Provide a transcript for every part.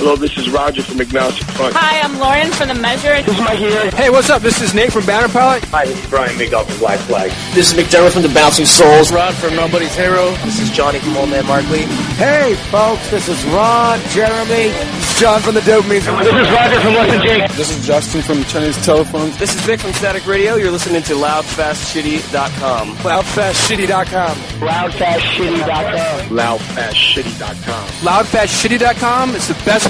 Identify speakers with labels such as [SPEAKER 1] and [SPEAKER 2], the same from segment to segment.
[SPEAKER 1] Hello, this is Roger from Agnostic Front.
[SPEAKER 2] Hi, I'm Lauren from The Measure.
[SPEAKER 1] This is Mike here.
[SPEAKER 3] Hey, what's up? This is Nate from Banner Pilot.
[SPEAKER 1] Hi, this is Brian Miguel from Black Flag.
[SPEAKER 4] This is McDermott from the Bouncing Souls.
[SPEAKER 5] Rod from Nobody's Hero.
[SPEAKER 6] This is Johnny from Old Man Markley.
[SPEAKER 7] Hey, folks, this is Ron, Jeremy,
[SPEAKER 3] John from the Dopamine.
[SPEAKER 1] This is Roger from Less Than Jake.
[SPEAKER 8] This is Justin from Chinese Telephones.
[SPEAKER 6] This is Vic from Static Radio. You're listening to LoudFastShitty.com.
[SPEAKER 3] LoudFastShitty.com.
[SPEAKER 1] LoudFastShitty.com.
[SPEAKER 8] LoudFastShitty.com.
[SPEAKER 3] LoudFastShitty.com. It's the best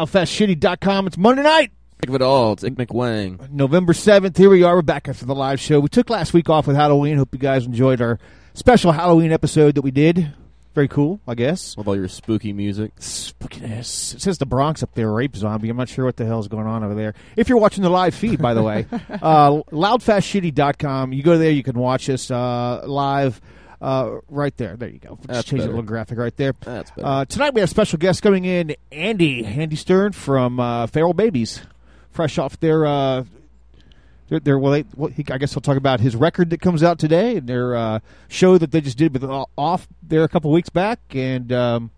[SPEAKER 9] What's up? LoudFastShitty.com. It's Monday night,
[SPEAKER 10] Think of it all. It's Ick McWang.
[SPEAKER 9] November 7th. Here we are. We're back after the live show. We took last week off with Halloween. Hope you guys enjoyed our special Halloween episode that we did. Very cool, I guess.
[SPEAKER 10] With all your spooky music.
[SPEAKER 9] Spookiness. It says the Bronx up there, rape zombie. I'm not sure what the hell's going on over there. If you're watching the live feed, by the way, uh, loudfastshitty.com. You go there, you can watch us uh, live uh, right there. There you go. Just
[SPEAKER 10] That's
[SPEAKER 9] change the
[SPEAKER 10] better.
[SPEAKER 9] little graphic right there.
[SPEAKER 10] That's better.
[SPEAKER 9] Uh, tonight we have special guests coming in, Andy, Andy Stern from uh, Feral Babies, fresh off their. Uh, their, their well, they, well he, I guess he'll talk about his record that comes out today and their uh, show that they just did with uh, off there a couple weeks back, and um,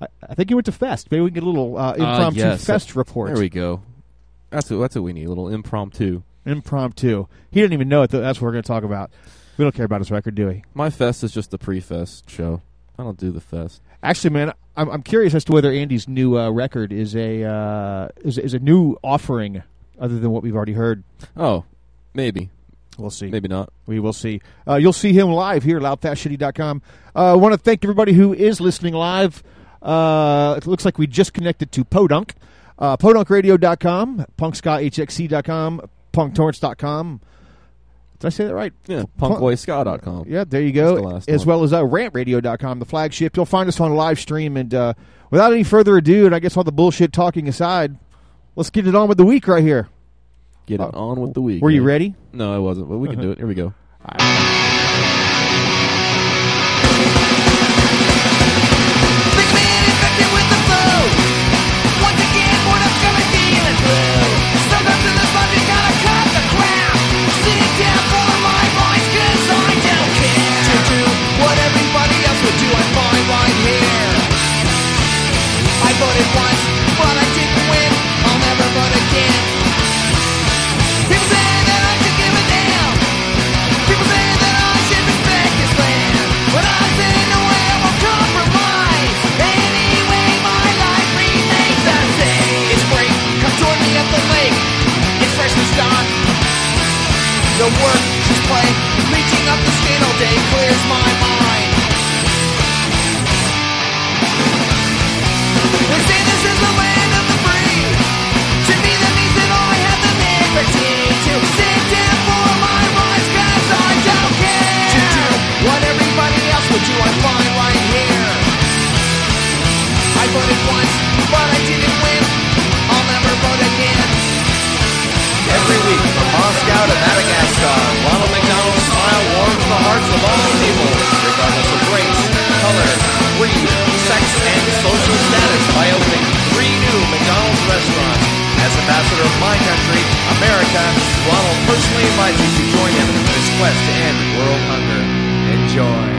[SPEAKER 9] I, I think he went to Fest. Maybe we can get a little uh, impromptu
[SPEAKER 10] yes.
[SPEAKER 9] Fest report.
[SPEAKER 10] There we go. That's what, that's what we need. A little impromptu.
[SPEAKER 9] Impromptu. He didn't even know it. That's what we're going to talk about. We don't care about his record, do we?
[SPEAKER 10] My fest is just the pre-fest show. I don't do the fest.
[SPEAKER 9] Actually, man, I'm, I'm curious as to whether Andy's new uh, record is a uh, is, is a new offering other than what we've already heard.
[SPEAKER 10] Oh, maybe.
[SPEAKER 9] We'll see.
[SPEAKER 10] Maybe not.
[SPEAKER 9] We will see. Uh, you'll see him live here at loudfastshitty.com. I uh, want to thank everybody who is listening live. Uh, it looks like we just connected to Podunk. Uh, PodUnkRadio.com, PunkSkyHXC.com, PunkTorrents.com. Did I say that right?
[SPEAKER 10] Yeah,
[SPEAKER 9] Punk-
[SPEAKER 10] punkboyska.com.
[SPEAKER 9] Yeah, there you go.
[SPEAKER 10] the last
[SPEAKER 9] As
[SPEAKER 10] one.
[SPEAKER 9] well as uh, rantradio.com, the flagship. You'll find us on live stream. And uh, without any further ado, and I guess all the bullshit talking aside, let's get it on with the week right here.
[SPEAKER 10] Get it on with the week.
[SPEAKER 9] Were you ready?
[SPEAKER 10] No, I wasn't, but we can do it. Here we go.
[SPEAKER 11] voted The work play. Reaching up the skate all day clears my mind.
[SPEAKER 5] Every week from Moscow to Madagascar, Ronald McDonald's smile warms the hearts of all people, regardless of race, color, creed, sex, and social status by opening three new McDonald's restaurants. As ambassador of my country, America, Ronald personally invites you to join him in his quest to end world hunger. Enjoy.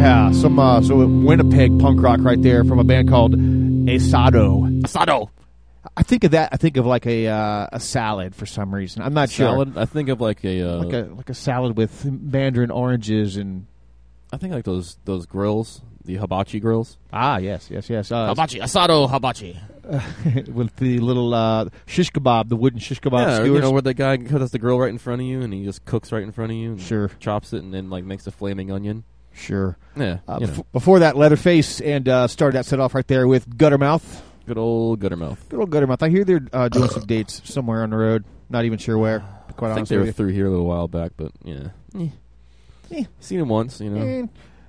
[SPEAKER 9] Some uh, so Winnipeg punk rock right there from a band called Asado.
[SPEAKER 10] Asado.
[SPEAKER 9] I think of that. I think of like a uh, a salad for some reason. I'm not
[SPEAKER 10] Salad.
[SPEAKER 9] sure.
[SPEAKER 10] I think of like a, uh,
[SPEAKER 9] Like a like a salad with mandarin oranges and
[SPEAKER 10] I think like those those grills, the hibachi grills.
[SPEAKER 9] ah yes yes yes uh,
[SPEAKER 10] Hibachi, asado, hibachi.
[SPEAKER 9] with the little uh, shish kebab, the wooden shish kebab
[SPEAKER 10] yeah,
[SPEAKER 9] skewers.
[SPEAKER 10] you know where the guy cuts the grill right in front of you, and he just cooks right in front of you. And
[SPEAKER 9] Sure.
[SPEAKER 10] chops it and then like makes a flaming onion.
[SPEAKER 9] Sure.
[SPEAKER 10] Yeah,
[SPEAKER 9] Uh, bef- before that, Leatherface, and uh, started that set off right there with Guttermouth.
[SPEAKER 10] Good old Guttermouth.
[SPEAKER 9] Good old Guttermouth. I hear they're uh, doing some dates somewhere on the road. Not even sure where. Quite
[SPEAKER 10] I think they were
[SPEAKER 9] you.
[SPEAKER 10] through here a little while back, but yeah, eh.
[SPEAKER 9] Eh.
[SPEAKER 10] seen him once. You know,
[SPEAKER 9] Eh,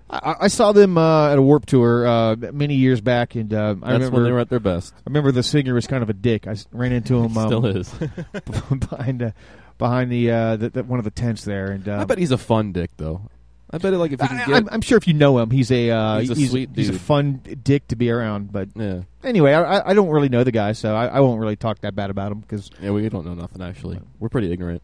[SPEAKER 9] I, I saw them uh, at a Warp Tour uh, many years back, and uh, I remember
[SPEAKER 10] when they were at their best.
[SPEAKER 9] I remember the singer was kind of a dick. I ran into him. Um,
[SPEAKER 10] Still is.
[SPEAKER 9] behind uh, behind the, uh, the, the one of the tents there, and uh,
[SPEAKER 10] I bet he's a fun dick though. I bet it like if you can
[SPEAKER 9] I,
[SPEAKER 10] get.
[SPEAKER 9] am I'm sure if you know him, he's a uh,
[SPEAKER 10] He's a sweet
[SPEAKER 9] he's a fun dick to be around. But
[SPEAKER 10] yeah,
[SPEAKER 9] anyway, I, I- I don't really know the guy, so I, I won't really talk that bad about him because.
[SPEAKER 10] yeah, we don't know nothing actually. We're pretty ignorant.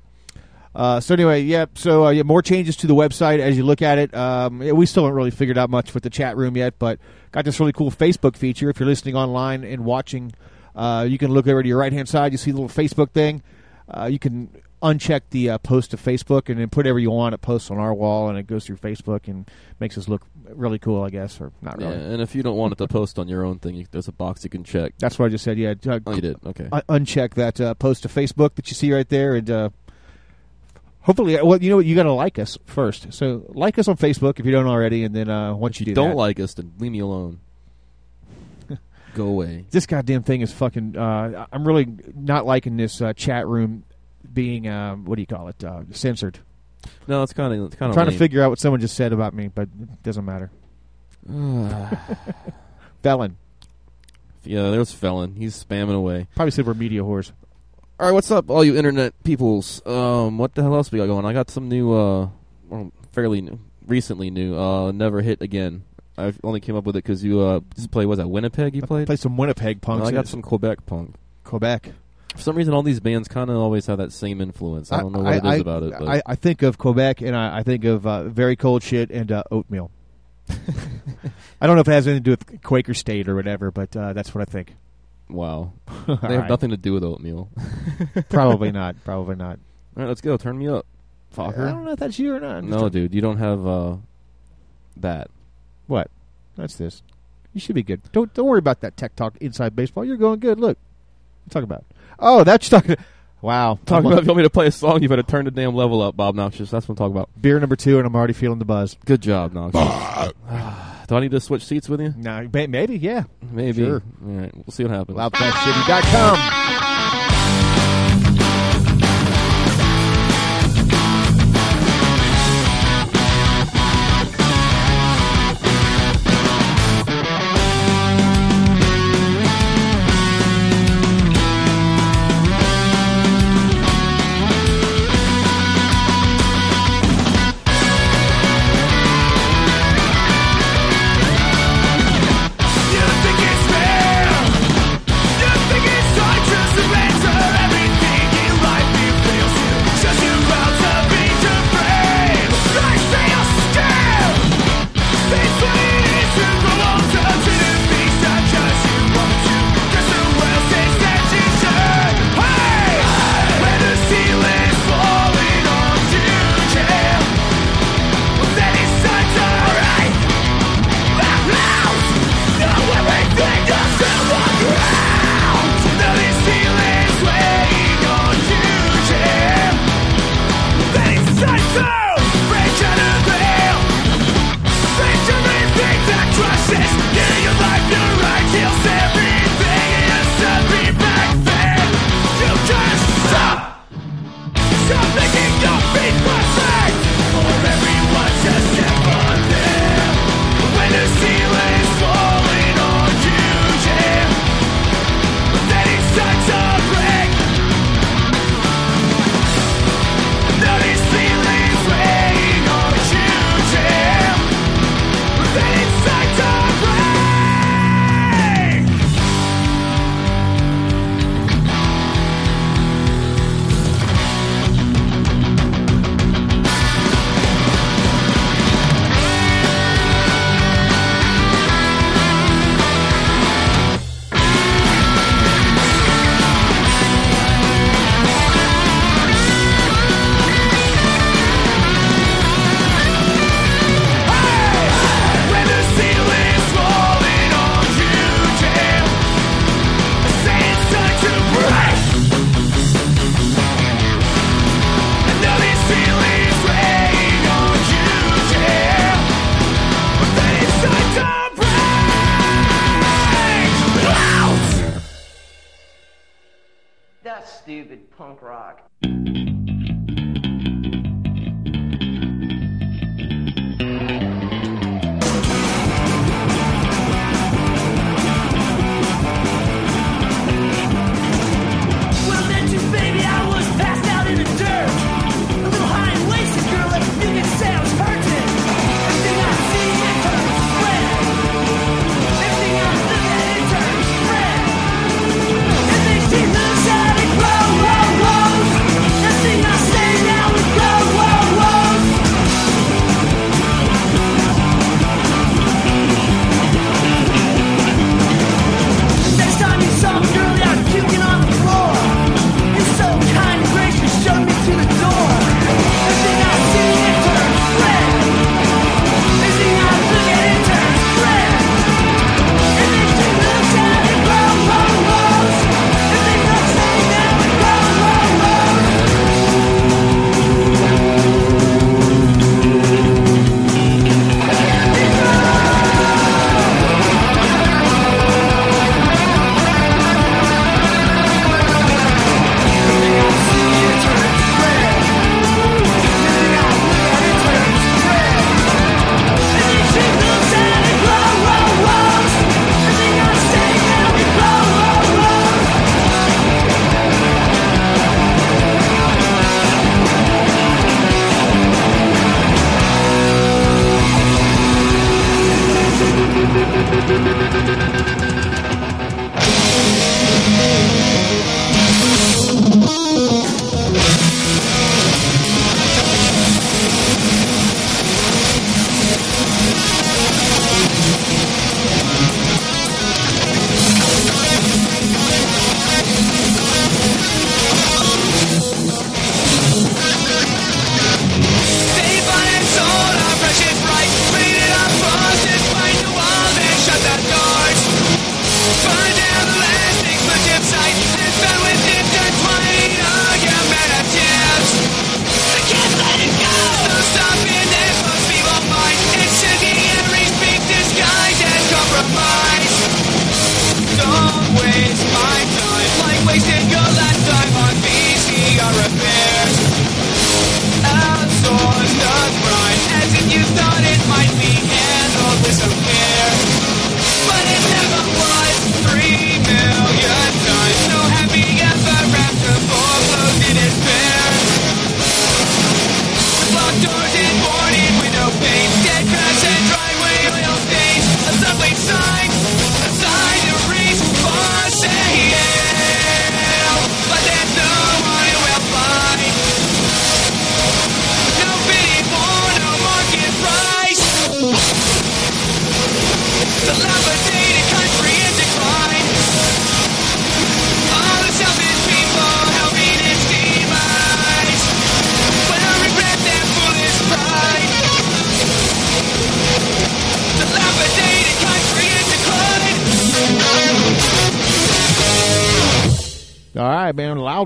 [SPEAKER 9] Uh, so anyway, yeah. So uh, yeah, more changes to the website as you look at it. Um, yeah, we still haven't really figured out much with the chat room yet, but got this really cool Facebook feature. If you're listening online and watching, uh, you can look over to your right hand side. You see the little Facebook thing. Uh, you can uncheck the uh, post to Facebook and then put whatever you want. It posts on our wall and it goes through Facebook and makes us look really cool, I guess, or not
[SPEAKER 10] Yeah,
[SPEAKER 9] really.
[SPEAKER 10] and if you don't want it to post on your own thing, you, there's a box you can check.
[SPEAKER 9] That's what I just said. Yeah, uh,
[SPEAKER 10] Oh, you did. Okay.
[SPEAKER 9] un- uncheck that uh, post to Facebook that you see right there, and uh, hopefully, well, you know what, you got to like us first. So like us on Facebook if you don't already, and then uh, once you do
[SPEAKER 10] don't
[SPEAKER 9] that-
[SPEAKER 10] like us, then leave me alone. Go away.
[SPEAKER 9] this goddamn thing is fucking. Uh, I'm really not liking this uh, chat room being um, what do you call it uh, censored.
[SPEAKER 10] No, it's kind of it's kind of
[SPEAKER 9] trying to figure out what someone just said about me, but it doesn't matter. Felon
[SPEAKER 10] yeah, there's felon. He's spamming away.
[SPEAKER 9] probably said we're media whores.
[SPEAKER 10] All right, what's up, all you internet peoples? Um, what the hell else we got going? On? I got some new, uh, well, fairly new, recently new. Uh, never hit again. I only came up with it because you uh just play. Was that Winnipeg? You played?
[SPEAKER 9] Play some Winnipeg punk.
[SPEAKER 10] No, I got some Quebec punk.
[SPEAKER 9] Quebec.
[SPEAKER 10] For some reason, all these bands kind of always have that same influence. I don't know what it is
[SPEAKER 9] I,
[SPEAKER 10] about it. But
[SPEAKER 9] I, I think of Quebec and I, I think of uh, very cold shit and uh, oatmeal. I don't know if it has anything to do with Quaker State or whatever, but uh, that's what I think.
[SPEAKER 10] wow, they have
[SPEAKER 9] right.
[SPEAKER 10] nothing to do with oatmeal.
[SPEAKER 9] Probably not. Probably not.
[SPEAKER 10] All right, let's go. Turn me up,
[SPEAKER 9] I don't know if that's you or not. Just
[SPEAKER 10] No, dude, you don't have uh that.
[SPEAKER 9] What? That's this. You should be good. Don't don't worry about that tech talk inside baseball. You're going good. Look, talk about. Oh, that's talking. Wow,
[SPEAKER 10] Talk about if you want me to play a song, you better turn the damn level up, Bob Noxious. That's what I'm talking about.
[SPEAKER 9] beer number two, and I'm already feeling the buzz.
[SPEAKER 10] Good job, Noxious. Do I need to switch seats with you?
[SPEAKER 9] Nah, maybe, yeah.
[SPEAKER 10] Maybe.
[SPEAKER 9] Sure.
[SPEAKER 10] All right, we'll see what happens.
[SPEAKER 9] Loudfastshitty.com.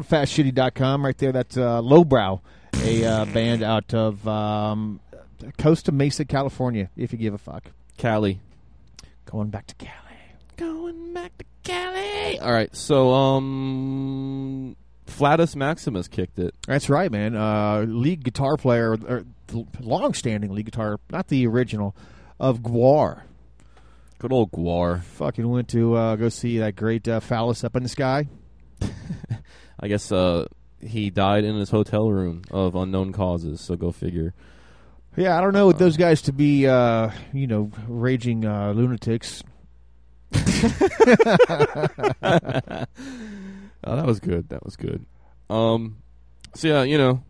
[SPEAKER 9] man. Loudfastshitty.com right there. That's uh, Lowbrow, a uh, band out of um, Costa Mesa, California, if you give a fuck.
[SPEAKER 10] Cali.
[SPEAKER 9] Going back to Cali.
[SPEAKER 10] Going back to Cali. All right, so um, Flattus Maximus kicked it.
[SPEAKER 9] That's right, man. Uh, lead guitar player, or long-standing lead guitar, not the original, of GWAR.
[SPEAKER 10] Good old GWAR.
[SPEAKER 9] Fucking went to uh, go see that great uh, phallus up in the sky.
[SPEAKER 10] I guess uh, he died in his hotel room of unknown causes. So go figure.
[SPEAKER 9] Yeah, I don't know those guys to be, uh, you know, raging uh, lunatics.
[SPEAKER 10] Oh, that was good. That was good. Um, so yeah, you know,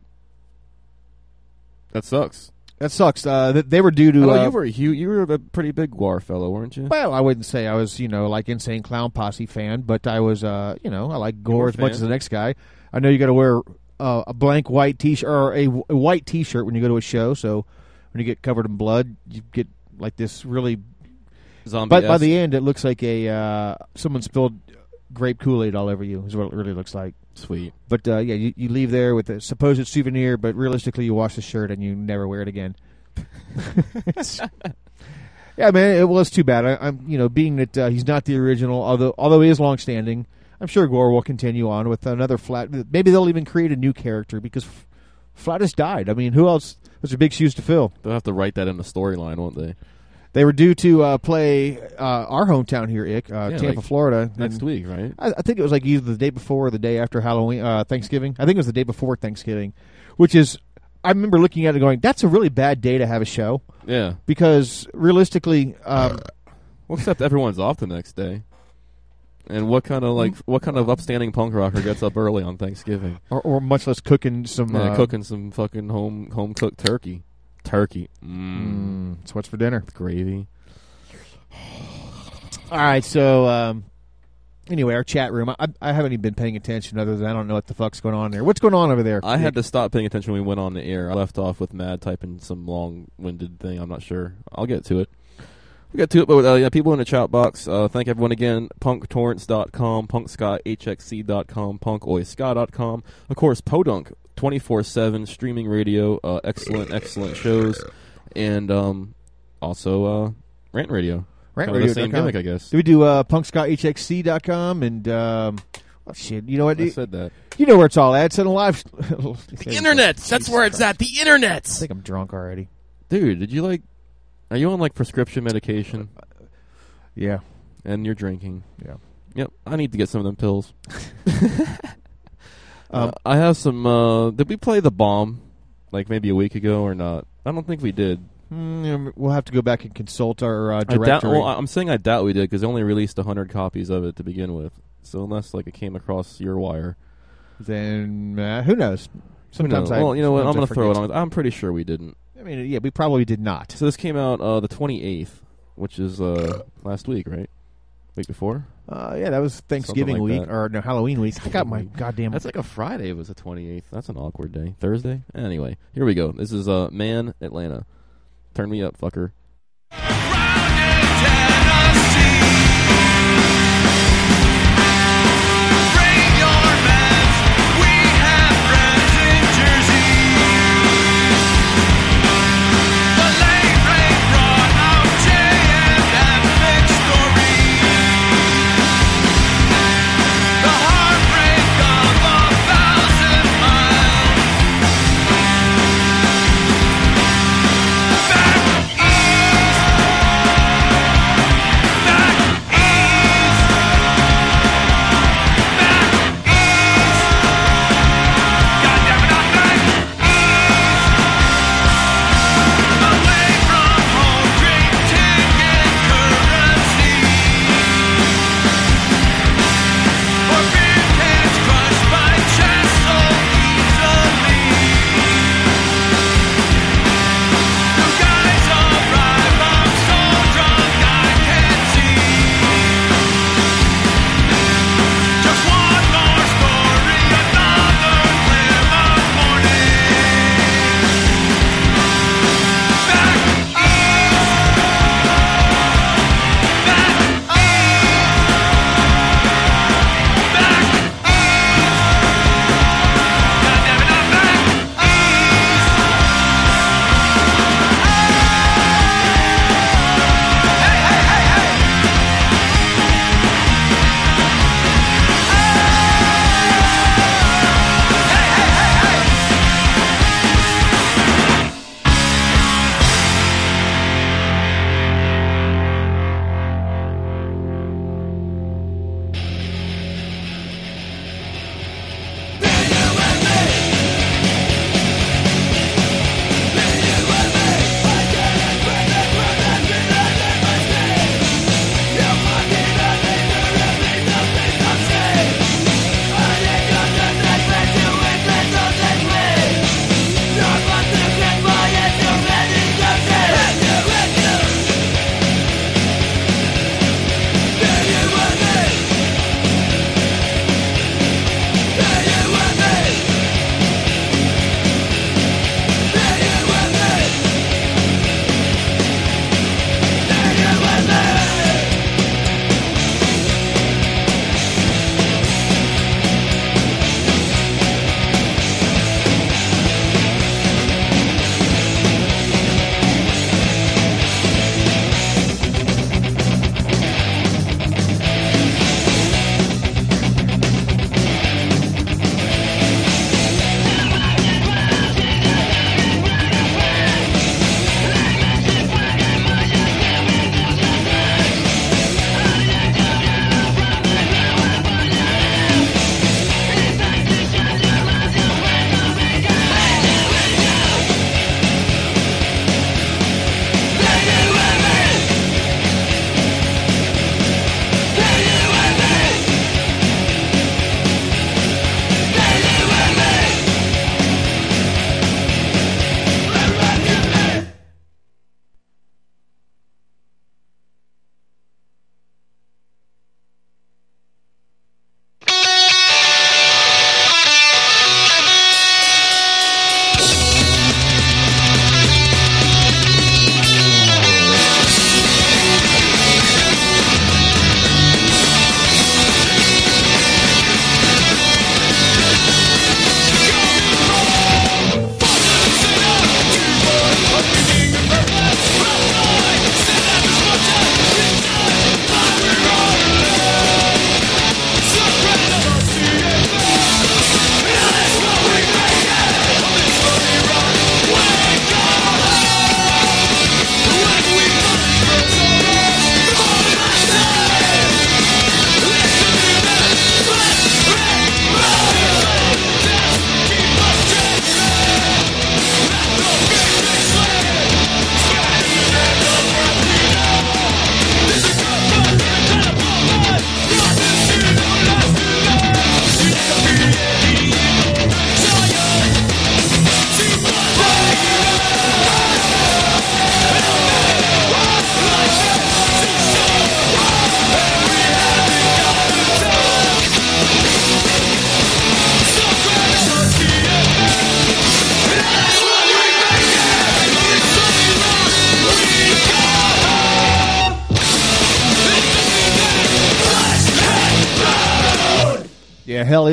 [SPEAKER 10] that sucks.
[SPEAKER 9] That sucks. Uh, th- they were due to.
[SPEAKER 10] know
[SPEAKER 9] uh,
[SPEAKER 10] you were a hu- you were a pretty big GWAR fellow, weren't you?
[SPEAKER 9] Well, I wouldn't say I was, you know, like Insane Clown Posse fan, but I was, uh, you know, I like gore
[SPEAKER 10] a
[SPEAKER 9] as much as the next guy. I know you got to wear uh, a blank white t-shirt or a, w- a white t-shirt when you go to a show. So when you get covered in blood, you get like this really.
[SPEAKER 10] Zombie.
[SPEAKER 9] But by the end, it looks like a uh, someone spilled grape Kool Aid all over you. Is what it really looks like.
[SPEAKER 10] Sweet.
[SPEAKER 9] But uh, yeah, you, you leave there with a supposed souvenir, but realistically, you wash the shirt and you never wear it again. Yeah, man, it was too bad. I, I'm, you know, being that uh, he's not the original, although although he is long standing. I'm sure GWAR will continue on with another flat. Maybe they'll even create a new character because F- Flattus died. I mean, who else? Those are big shoes to fill.
[SPEAKER 10] They'll have to write that in the storyline, won't they?
[SPEAKER 9] They were due to uh, play uh, our hometown here, Ick, uh,
[SPEAKER 10] Yeah,
[SPEAKER 9] Tampa,
[SPEAKER 10] like
[SPEAKER 9] Florida,
[SPEAKER 10] next
[SPEAKER 9] and
[SPEAKER 10] week, right?
[SPEAKER 9] I, I think it was like either the day before or the day after Halloween, uh, Thanksgiving. I think it was the day before Thanksgiving, which is. I remember looking at it going, "That's a really bad day to have a show."
[SPEAKER 10] Yeah.
[SPEAKER 9] because realistically, um,
[SPEAKER 10] Well, except everyone's off the next day. And what kind of like what kind of upstanding punk rocker gets up early on Thanksgiving?
[SPEAKER 9] or, or much less cooking some
[SPEAKER 10] Yeah,
[SPEAKER 9] uh,
[SPEAKER 10] cooking some fucking home home cooked turkey. Turkey. Mm.
[SPEAKER 9] Mm, it's what's for dinner.
[SPEAKER 10] Gravy.
[SPEAKER 9] All right, so um, anyway, our chat room. I, I haven't even been paying attention, other than I don't know what the fuck's going on there. What's going on over there?
[SPEAKER 10] I had to stop paying attention when we went on the air. I left off with Mad typing some long-winded thing. I'm not sure. I'll get to it. We got two but uh, yeah, people in the chat box. Uh, thank everyone again. PunkTorrents.com, PunkSkyHXC.com, PunkOySky.com. Of course, Podunk, 24-7 streaming radio. Uh, excellent, excellent shows. And um, also uh, Rant Radio.
[SPEAKER 9] Rant
[SPEAKER 10] Kind of the same gimmick, I guess.
[SPEAKER 9] Do we do uh, punkscotthxc.com and um, oh, shit? You know what?
[SPEAKER 10] I said that.
[SPEAKER 9] You know where it's all at. It's on a live.
[SPEAKER 10] The internet. That's where it's at. The internet.
[SPEAKER 9] I think I'm drunk already.
[SPEAKER 10] Dude, did you like? Are you on like prescription medication?
[SPEAKER 9] Yeah.
[SPEAKER 10] And you're drinking.
[SPEAKER 9] Yeah.
[SPEAKER 10] Yep. I need to get some of them pills.
[SPEAKER 9] Um,
[SPEAKER 10] Uh, I have some. Uh, did we play the bomb like maybe a week ago or not? I don't think we did.
[SPEAKER 9] Mm, we'll have to go back and consult our uh, directory.
[SPEAKER 10] well, I'm saying I doubt we did because they only released hundred copies of it to begin with. So unless like it came across your wire,
[SPEAKER 9] then uh, who knows?
[SPEAKER 10] Who
[SPEAKER 9] Sometimes
[SPEAKER 10] knows?
[SPEAKER 9] I.
[SPEAKER 10] well, you know what? I'm going to throw it on. I'm pretty sure we didn't.
[SPEAKER 9] I mean, yeah, we probably did not.
[SPEAKER 10] So this came out uh, the 28th, which is uh, last week, right? Week before?
[SPEAKER 9] Uh, yeah, that was Thanksgiving
[SPEAKER 10] like
[SPEAKER 9] week
[SPEAKER 10] that.
[SPEAKER 9] or no Halloween week. I got my goddamn.
[SPEAKER 10] That's like a Friday. It was the 28th. That's an awkward day. Thursday. Anyway, here we go. This is uh, Man Atlanta. Turn me up, fucker.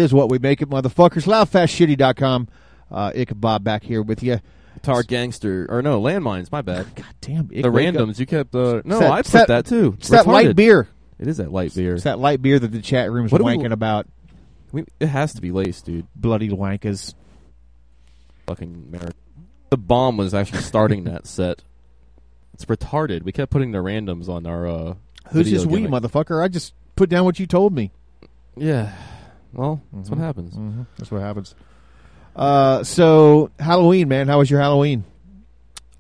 [SPEAKER 9] Is what we make it, motherfuckers. Loudfastshitty.com. Uh, Ichabod back here with you.
[SPEAKER 10] Tar gangster or no landmines? My bad.
[SPEAKER 9] God damn, Ick,
[SPEAKER 10] the
[SPEAKER 9] wake up.
[SPEAKER 10] randoms you kept. Uh, no,
[SPEAKER 9] that-
[SPEAKER 10] I put
[SPEAKER 9] that-
[SPEAKER 10] that, too.
[SPEAKER 9] It's that light beer.
[SPEAKER 10] It is that light beer.
[SPEAKER 9] It's that light beer that the chat room's
[SPEAKER 10] What do we-
[SPEAKER 9] wanking about.
[SPEAKER 10] We, it has to be laced, dude.
[SPEAKER 9] Bloody wankas.
[SPEAKER 10] Fucking America. The bomb was actually starting that set. It's retarded. We kept putting the randoms on our. uh
[SPEAKER 9] Who's this we, motherfucker? I just put down what you told me.
[SPEAKER 10] Yeah. Well, that's
[SPEAKER 9] Mm-hmm.
[SPEAKER 10] what happens.
[SPEAKER 9] That's what happens. Uh, so Halloween, man. How was your Halloween?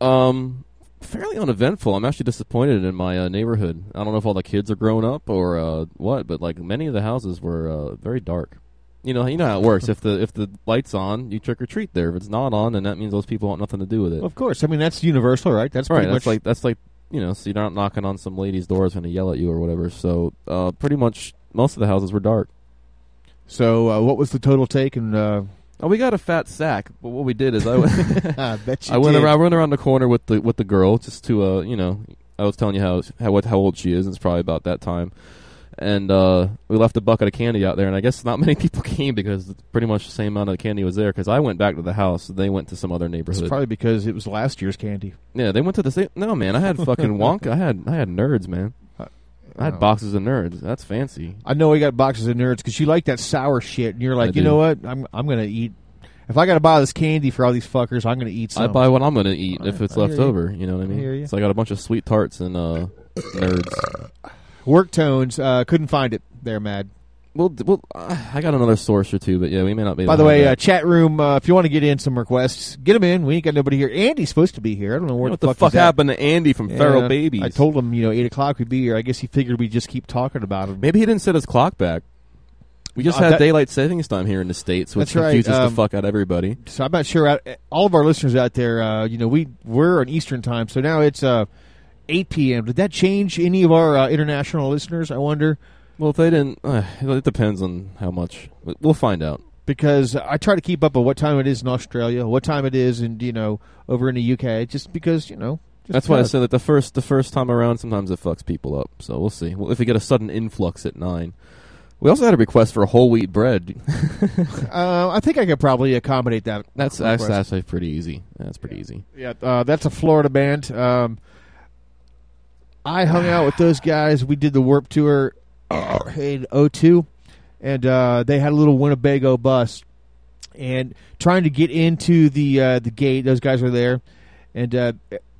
[SPEAKER 10] Um, fairly uneventful. I'm actually disappointed in my uh, neighborhood. I don't know if all the kids are grown up or uh, what, but like many of the houses were uh, very dark. You know, you know how it works. If the if the lights on, you trick or treat there. If it's not on, then that means those people want nothing to do with it.
[SPEAKER 9] Of course. I mean, that's universal, right? That's
[SPEAKER 10] right.
[SPEAKER 9] pretty
[SPEAKER 10] That's
[SPEAKER 9] much
[SPEAKER 10] like that's like you know, so you're not knocking on some lady's doors going to yell at you or whatever. So uh, pretty much most of the houses were dark.
[SPEAKER 9] So, uh, what was the total take? And uh,
[SPEAKER 10] Oh, we got a fat sack, but what we did is I went,
[SPEAKER 9] I bet you
[SPEAKER 10] I went
[SPEAKER 9] did.
[SPEAKER 10] around, went around the corner with the with the girl just to uh, you know, I was telling you how how what how old she is. And it's probably about that time, and uh, we left a bucket of candy out there, and I guess not many people came because pretty much the same amount of candy was there. Because I went back to the house, they went to some other
[SPEAKER 9] It's
[SPEAKER 10] neighborhood.
[SPEAKER 9] probably because it was last year's candy.
[SPEAKER 10] yeah, they went to the same. No, man, I had fucking Wonka. I had I had nerds, man. I had boxes of nerds. That's fancy.
[SPEAKER 9] I know we got boxes of nerds because you like that sour shit, and you're like,
[SPEAKER 10] I
[SPEAKER 9] you
[SPEAKER 10] do.
[SPEAKER 9] know what? I'm I'm gonna eat. If I got to buy this candy for all these fuckers, I'm gonna eat some.
[SPEAKER 10] I buy what I'm gonna eat if it's
[SPEAKER 9] I
[SPEAKER 10] left
[SPEAKER 9] hear you.
[SPEAKER 10] over. You know what I mean?
[SPEAKER 9] hear you.
[SPEAKER 10] So I got a bunch of sweet tarts and uh, nerds.
[SPEAKER 9] Work tones. Uh, couldn't find it. There, mad.
[SPEAKER 10] Well, well, uh, I got another source or two, but yeah, we may not be.
[SPEAKER 9] By the way, uh, chat room. Uh, if you want to get in some requests, get them in. We ain't got nobody here. Andy's supposed to be here. I don't know where
[SPEAKER 10] what
[SPEAKER 9] the
[SPEAKER 10] the
[SPEAKER 9] fuck,
[SPEAKER 10] fuck
[SPEAKER 9] he's at.
[SPEAKER 10] happened to Andy from
[SPEAKER 9] Yeah,
[SPEAKER 10] Feral Babies?
[SPEAKER 9] I told him, you know, eight o'clock we'd be here. I guess he figured we'd just keep talking about him.
[SPEAKER 10] Maybe he didn't set his clock back. We just
[SPEAKER 9] Uh,
[SPEAKER 10] had
[SPEAKER 9] that-
[SPEAKER 10] daylight savings time here in the states, which
[SPEAKER 9] right,
[SPEAKER 10] confuses
[SPEAKER 9] um,
[SPEAKER 10] the fuck out everybody.
[SPEAKER 9] So I'm not sure. All of our listeners out there, uh, you know, we we're on Eastern time, so now it's uh, 8 p.m. Did that change any of our uh, international listeners? I wonder
[SPEAKER 10] Well, if they didn't, uh, it depends on how much. We'll find out.
[SPEAKER 9] because I try to keep up with what time it is in Australia, what time it is, and you know, over in the UK, just because you know. Just
[SPEAKER 10] That's why I said that the first the first time around, sometimes it fucks people up. So we'll see. Well, if we get a sudden influx at nine, we also had a request for whole wheat bread.
[SPEAKER 9] Uh, I think I could probably accommodate that.
[SPEAKER 10] That's that's
[SPEAKER 9] request.
[SPEAKER 10] actually pretty easy. That's pretty easy.
[SPEAKER 9] Yeah, uh, that's a Florida band. Um, I hung out with those guys. We did the Warp Tour in 02, and uh, they had a little Winnebago bus. And trying to get into the uh, the gate, those guys were there, and uh,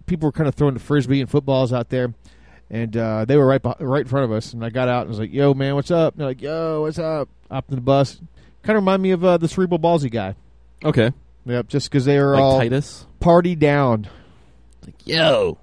[SPEAKER 9] people were kind of throwing the frisbee and footballs out there, and uh, they were right right in front of us. And I got out and was like, "Yo, man, what's up?" And they're like, "Yo, what's up?" Up in the bus, kind of remind me of uh, the Cerebral Ballzy guy.
[SPEAKER 10] Okay,
[SPEAKER 9] Yep, just because they were
[SPEAKER 10] like
[SPEAKER 9] all
[SPEAKER 10] Titus.
[SPEAKER 9] party down.
[SPEAKER 10] Like, yo,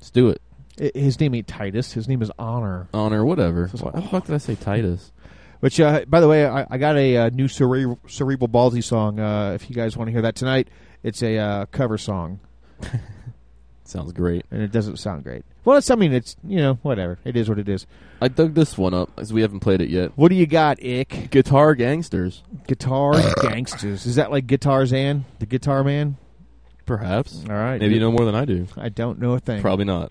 [SPEAKER 10] let's do it.
[SPEAKER 9] His name ain't Titus. His name is Honor.
[SPEAKER 10] Honor, whatever. Why the fuck did I say Titus?
[SPEAKER 9] Which, uh, by the way, I, I got a uh, new cerebral, Cerebral Ballzy song. Uh, if you guys want to hear that tonight, it's a uh, cover song,
[SPEAKER 10] Sounds great.
[SPEAKER 9] and it doesn't sound great. Well, it's I mean, it's you know, whatever. It is what it is.
[SPEAKER 10] I dug this one up as we haven't played it yet.
[SPEAKER 9] What do you got, Ick?
[SPEAKER 10] Guitar Gangsters,
[SPEAKER 9] Guitar Gangsters. Is that like Guitarzan, the Guitar Man?
[SPEAKER 10] perhaps.
[SPEAKER 9] All right.
[SPEAKER 10] Maybe you know more than I do.
[SPEAKER 9] I don't know a thing.
[SPEAKER 10] Probably not.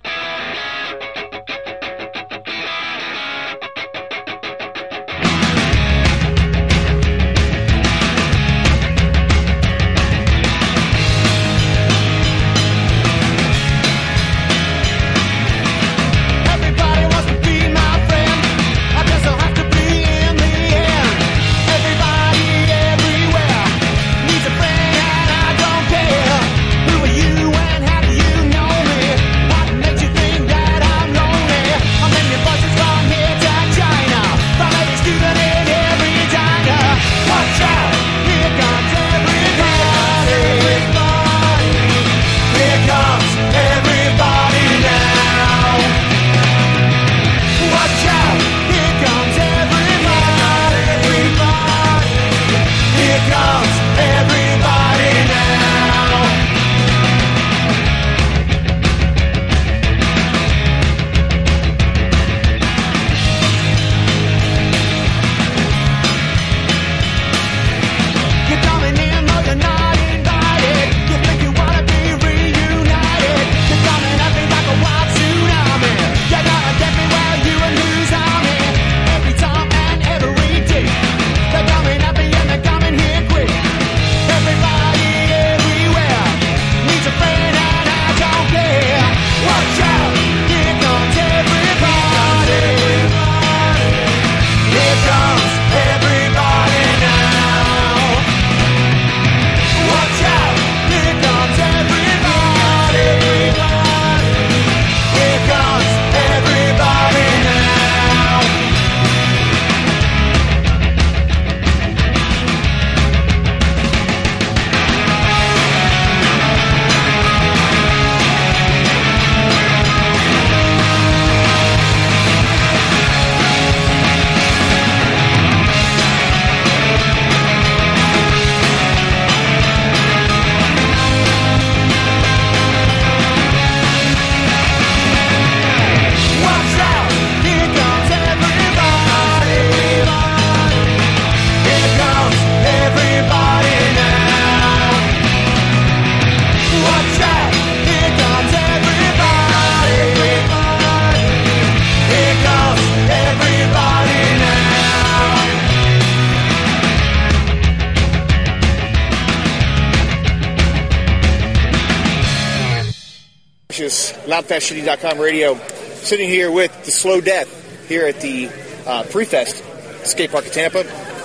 [SPEAKER 12] Guys. LoudFastShitty.com radio. Sitting here with the Slow Death here at the uh, Prefest Skate Park of Tampa.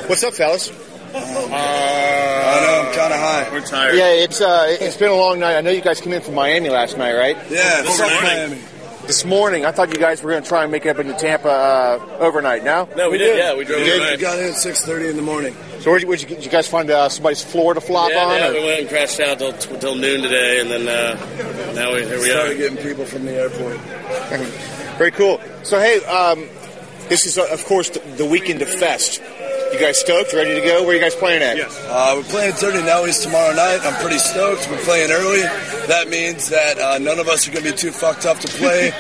[SPEAKER 12] What's up, fellas?
[SPEAKER 13] I know, I'm kind of high. We're tired.
[SPEAKER 12] Yeah, it's uh, it's been a long night. I know you guys came in from Miami last night, right?
[SPEAKER 13] Yeah, fuck Miami.
[SPEAKER 12] This morning, I thought you guys were going to try and make it up into Tampa uh, overnight. No,
[SPEAKER 13] No, we did, yeah, we drove
[SPEAKER 12] You did?
[SPEAKER 13] We got in at 6:30 in the morning.
[SPEAKER 12] So, where'd you, where'd you, did you guys find uh, somebody's floor to flop
[SPEAKER 13] Yeah,
[SPEAKER 12] on?
[SPEAKER 13] yeah,
[SPEAKER 12] or-
[SPEAKER 13] we went and crashed out till, till noon today, and then uh, now we, here we
[SPEAKER 12] Started
[SPEAKER 13] are. getting people from the airport.
[SPEAKER 12] Very cool. So, hey, um, this is, uh, of course, the, the weekend of Fest. You guys stoked? Ready to go? Where are you guys playing at? Yes.
[SPEAKER 13] Uh, we're playing Durty Nelly's tomorrow night. I'm pretty stoked. We're playing early. That means that uh, none of us are going to be too fucked up to play.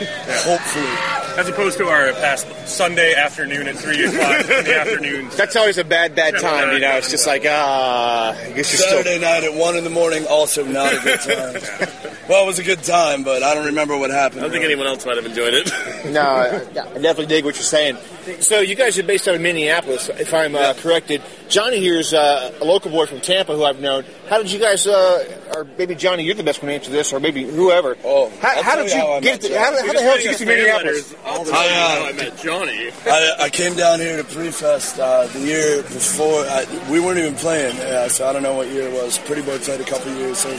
[SPEAKER 13] Hopefully.
[SPEAKER 14] As opposed to our past Sunday afternoon at 3 o'clock in the afternoon.
[SPEAKER 12] That's always a bad, bad time, you know. It's just like, ah, I guess you're still.
[SPEAKER 13] Saturday night at 1 in the morning, also not a good time. Well, it was a good time, but I don't remember what happened. I don't think anyone else might have enjoyed it.
[SPEAKER 12] No, I I definitely dig what you're saying. So you guys are based out of Minneapolis, if I'm uh, corrected. Johnny here is uh, a local boy from Tampa who I've known. How did you guys, uh, or maybe Johnny, you're the best one to answer this, or maybe whoever. Oh, how, how did
[SPEAKER 13] you
[SPEAKER 12] you
[SPEAKER 13] how I
[SPEAKER 12] get?
[SPEAKER 13] met
[SPEAKER 12] To, how, how the hell did you get to Minneapolis?
[SPEAKER 13] I'll tell you how I met Johnny. I, I came down here to Prefest uh, the year before. I, we weren't even playing, uh, so I don't know what year it was. Pretty Boy played a couple years, so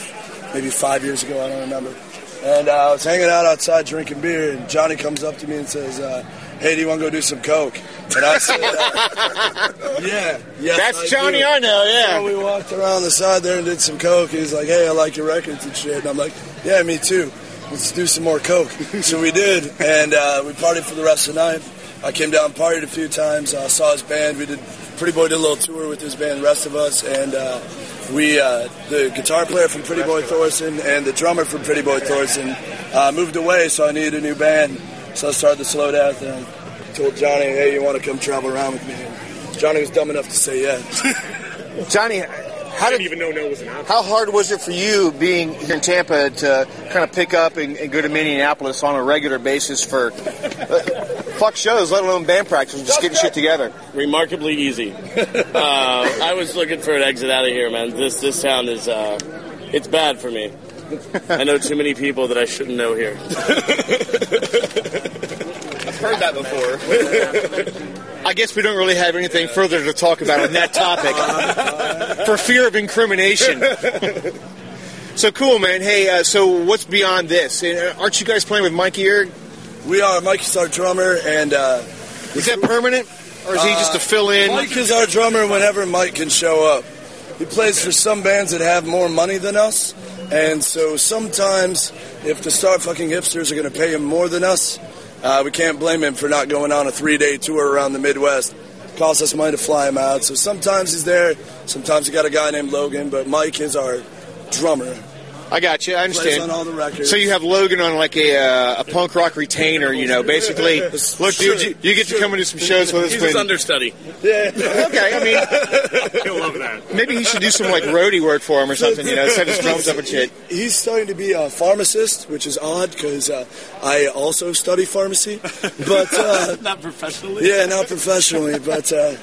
[SPEAKER 13] maybe five years ago. I don't remember. And uh, I was hanging out outside drinking beer, and Johnny comes up to me and says, uh, "Hey, do you want to go do some coke?" And I said, uh, "Yeah, yes,
[SPEAKER 12] That's
[SPEAKER 13] I
[SPEAKER 12] Johnny
[SPEAKER 13] do."
[SPEAKER 12] I know, yeah.
[SPEAKER 13] So we walked around the side there and did some coke. He's like, "Hey, I like your records and shit." And I'm like, "Yeah, me too. Let's do some more coke." so we did, and uh, we partied for the rest of the night. I came down, and partied a few times, uh, saw his band. We did Pretty Boy did a little tour with his band, the rest of us, and uh, we uh, the guitar player from Pretty Boy Thorson and the drummer from Pretty Boy Thorson uh, moved away, so I needed a new band. So I started the Slow Death, and I told Johnny, "Hey, you want to come travel around with me?" And Johnny was dumb enough to say yes.
[SPEAKER 12] Johnny, how did
[SPEAKER 14] even know no was an option.
[SPEAKER 12] How hard was it for you being here in Tampa to kind of pick up and, and go to Minneapolis on a regular basis for uh, fuck shows, let alone band practice, just getting shit together?
[SPEAKER 15] Remarkably easy. uh, I was looking for an exit out of here, man. This this town is uh, it's bad for me. I know too many people that I shouldn't know here.
[SPEAKER 12] I've heard that before. I guess we don't really have anything further to talk about on that topic for fear of incrimination. so cool, man. Hey, uh, so what's beyond this? Uh, Aren't you guys playing with Mikey here?
[SPEAKER 13] We are. Mikey's our drummer, and uh,
[SPEAKER 12] is that permanent, or is he just a fill-in?
[SPEAKER 13] Mike is our drummer whenever Mike can show up. He plays for some bands that have more money than us, and so sometimes if the star fucking hipsters are going to pay him more than us, uh, we can't blame him for not going on a three-day tour around the Midwest. Costs us money to fly him out, so sometimes he's there. Sometimes we got a guy named Logan, but Mike is our drummer.
[SPEAKER 12] I got you. I
[SPEAKER 13] Plays
[SPEAKER 12] understand.
[SPEAKER 13] on all the records.
[SPEAKER 12] So you have Logan on like a, uh, a punk rock retainer, you know, basically. Look, dude, you, you get to come and do some shows with us.
[SPEAKER 15] He's
[SPEAKER 12] when-
[SPEAKER 15] his understudy.
[SPEAKER 13] Yeah.
[SPEAKER 12] Okay, I mean,
[SPEAKER 14] He'll love that.
[SPEAKER 12] maybe he should do some like roadie work for him or something, you know, set his drums up and shit.
[SPEAKER 13] He's starting to be a pharmacist, which is odd because uh, I also study pharmacy, but uh,
[SPEAKER 15] Not professionally.
[SPEAKER 13] yeah, not professionally. But uh,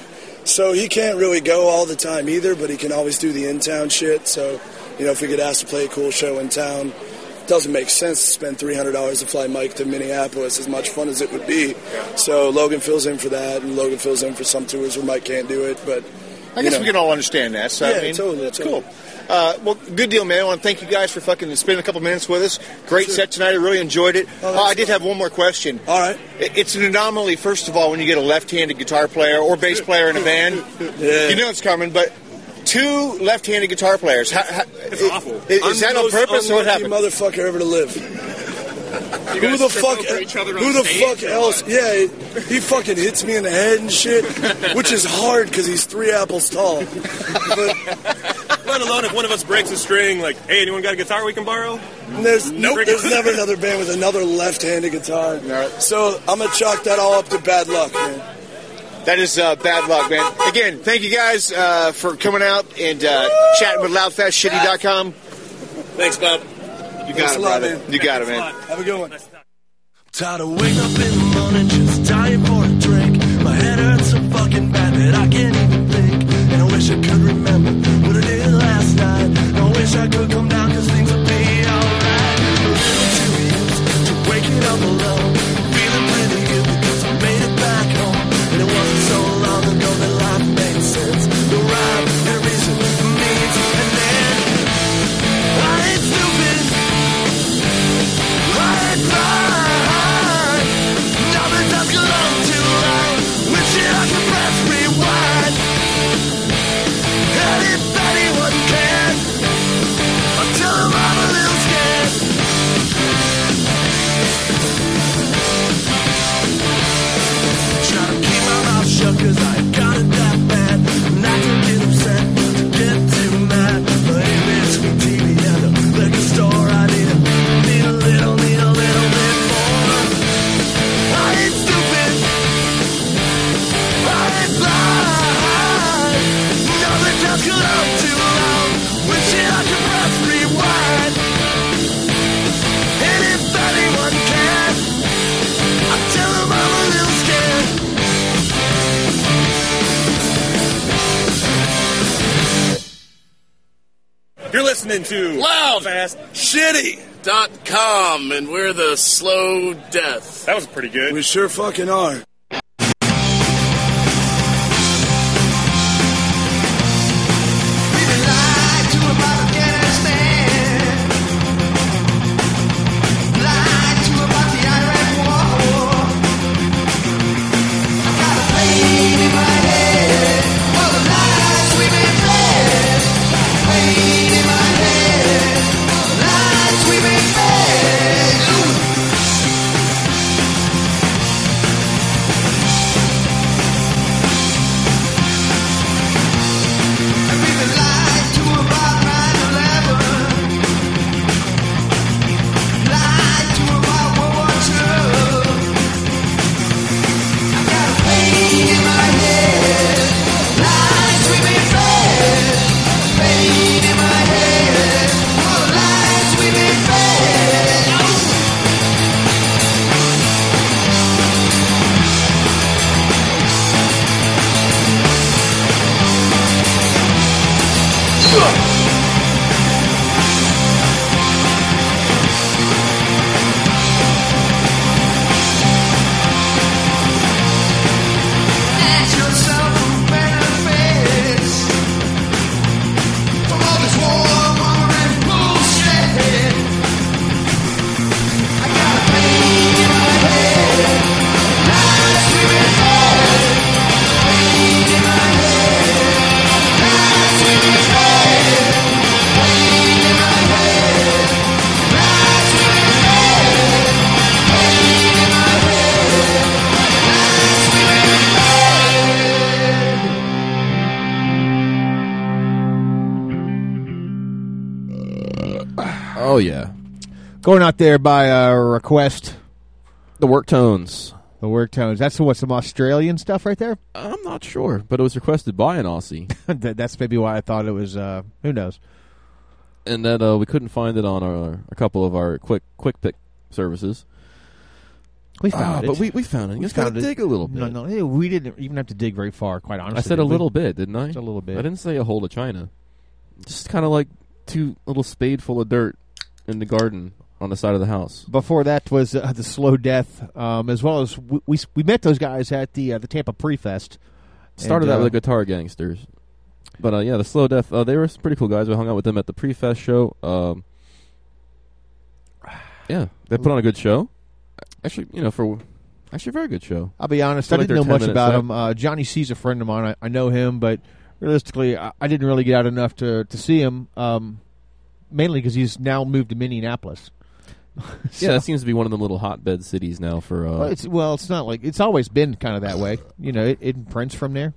[SPEAKER 13] so he can't really go all the time either, but he can always do the in-town shit. So you know, if we get asked to play a cool show in town, it doesn't make sense to spend three hundred dollars to fly Mike to Minneapolis. As much fun as it would be, so Logan fills in for that, and Logan fills in for some tours where Mike can't do it, but.
[SPEAKER 12] I guess
[SPEAKER 13] know.
[SPEAKER 12] we can all understand that. So,
[SPEAKER 13] Yeah,
[SPEAKER 12] I mean,
[SPEAKER 13] totally,
[SPEAKER 12] That's
[SPEAKER 13] totally.
[SPEAKER 12] cool. Uh, well, good deal, man. I want to thank you guys for fucking spending a couple minutes with us. Great set tonight. I really enjoyed it.
[SPEAKER 13] Oh,
[SPEAKER 12] Uh, I did have one more question.
[SPEAKER 13] All right.
[SPEAKER 12] It's an anomaly, first of all, when you get a left-handed guitar player or bass player in a band.
[SPEAKER 13] Yeah.
[SPEAKER 12] You know it's coming, but two left-handed guitar players. How, how,
[SPEAKER 14] It's awful.
[SPEAKER 12] Is,
[SPEAKER 13] I'm
[SPEAKER 12] is that on purpose or what happened?
[SPEAKER 13] motherfucker ever to live. Who the fuck?
[SPEAKER 14] over each other on
[SPEAKER 13] Who the fuck else?
[SPEAKER 14] what?
[SPEAKER 13] Yeah, he fucking hits me in the head and shit, which is hard because he's three apples tall. But
[SPEAKER 14] Let alone if one of us breaks a string, like, hey, anyone got a guitar we can borrow?
[SPEAKER 13] there's
[SPEAKER 14] Nope.
[SPEAKER 13] there's never another band with another left-handed guitar. So I'm gonna chalk that all up to bad luck, man.
[SPEAKER 12] That is uh, bad luck, man. Again, thank you guys uh, for coming out and uh, chatting with loudfastshitty.com.
[SPEAKER 15] Thanks, Bob.
[SPEAKER 12] You got
[SPEAKER 13] a
[SPEAKER 12] it,
[SPEAKER 13] lot,
[SPEAKER 12] brother.
[SPEAKER 13] man.
[SPEAKER 12] You got it, man.
[SPEAKER 13] Have a good one.
[SPEAKER 11] Tired of waking up in the morning
[SPEAKER 14] listening to
[SPEAKER 15] Loud
[SPEAKER 14] Fast
[SPEAKER 15] Shitty dot com, and we're the slow death.
[SPEAKER 14] That was pretty good.
[SPEAKER 11] We sure fucking are.
[SPEAKER 9] Going out there by uh, request.
[SPEAKER 10] the work tones.
[SPEAKER 9] The work tones. That's what some Australian stuff right there.
[SPEAKER 10] I'm not sure, but it was requested by an Aussie,
[SPEAKER 9] That- That's maybe why I thought it was. Uh, who knows?
[SPEAKER 10] and that uh, we couldn't find it on our a couple of our quick quick pick services.
[SPEAKER 9] We found
[SPEAKER 10] Ah,
[SPEAKER 9] it.
[SPEAKER 10] but we we found it. You just gotta dig a little bit.
[SPEAKER 9] No, no, we didn't even have to dig very far. Quite honestly,
[SPEAKER 10] I said a
[SPEAKER 9] did we?
[SPEAKER 10] little bit, didn't I?
[SPEAKER 9] Just a little bit.
[SPEAKER 10] I didn't say a whole of China. Just kind of like two little spade full of dirt in the garden on the side of the house.
[SPEAKER 9] Before that was uh, the slow death, um, as well as we, we we met those guys at the uh, the Tampa Pre-Fest.
[SPEAKER 10] Started
[SPEAKER 9] And,
[SPEAKER 10] out
[SPEAKER 9] uh,
[SPEAKER 10] with the Guitar Gangsters, but uh, yeah, the Slow Death. Uh, they were some pretty cool guys. We hung out with them at the pre-fest show. Um, yeah, they put on a good show. Actually, you know, for actually a very good show.
[SPEAKER 9] I'll be honest, I didn't know much about him. Uh, Johnny C's a friend of mine. I, I know him, but realistically, I, I didn't really get out enough to to see him. Um, mainly because he's now moved to Minneapolis. So-
[SPEAKER 10] Yeah, that seems to be one of the little hotbed cities now for. Uh,
[SPEAKER 9] well, it's well, it's not like it's always been kind of that way. You know, it, it imprints from there.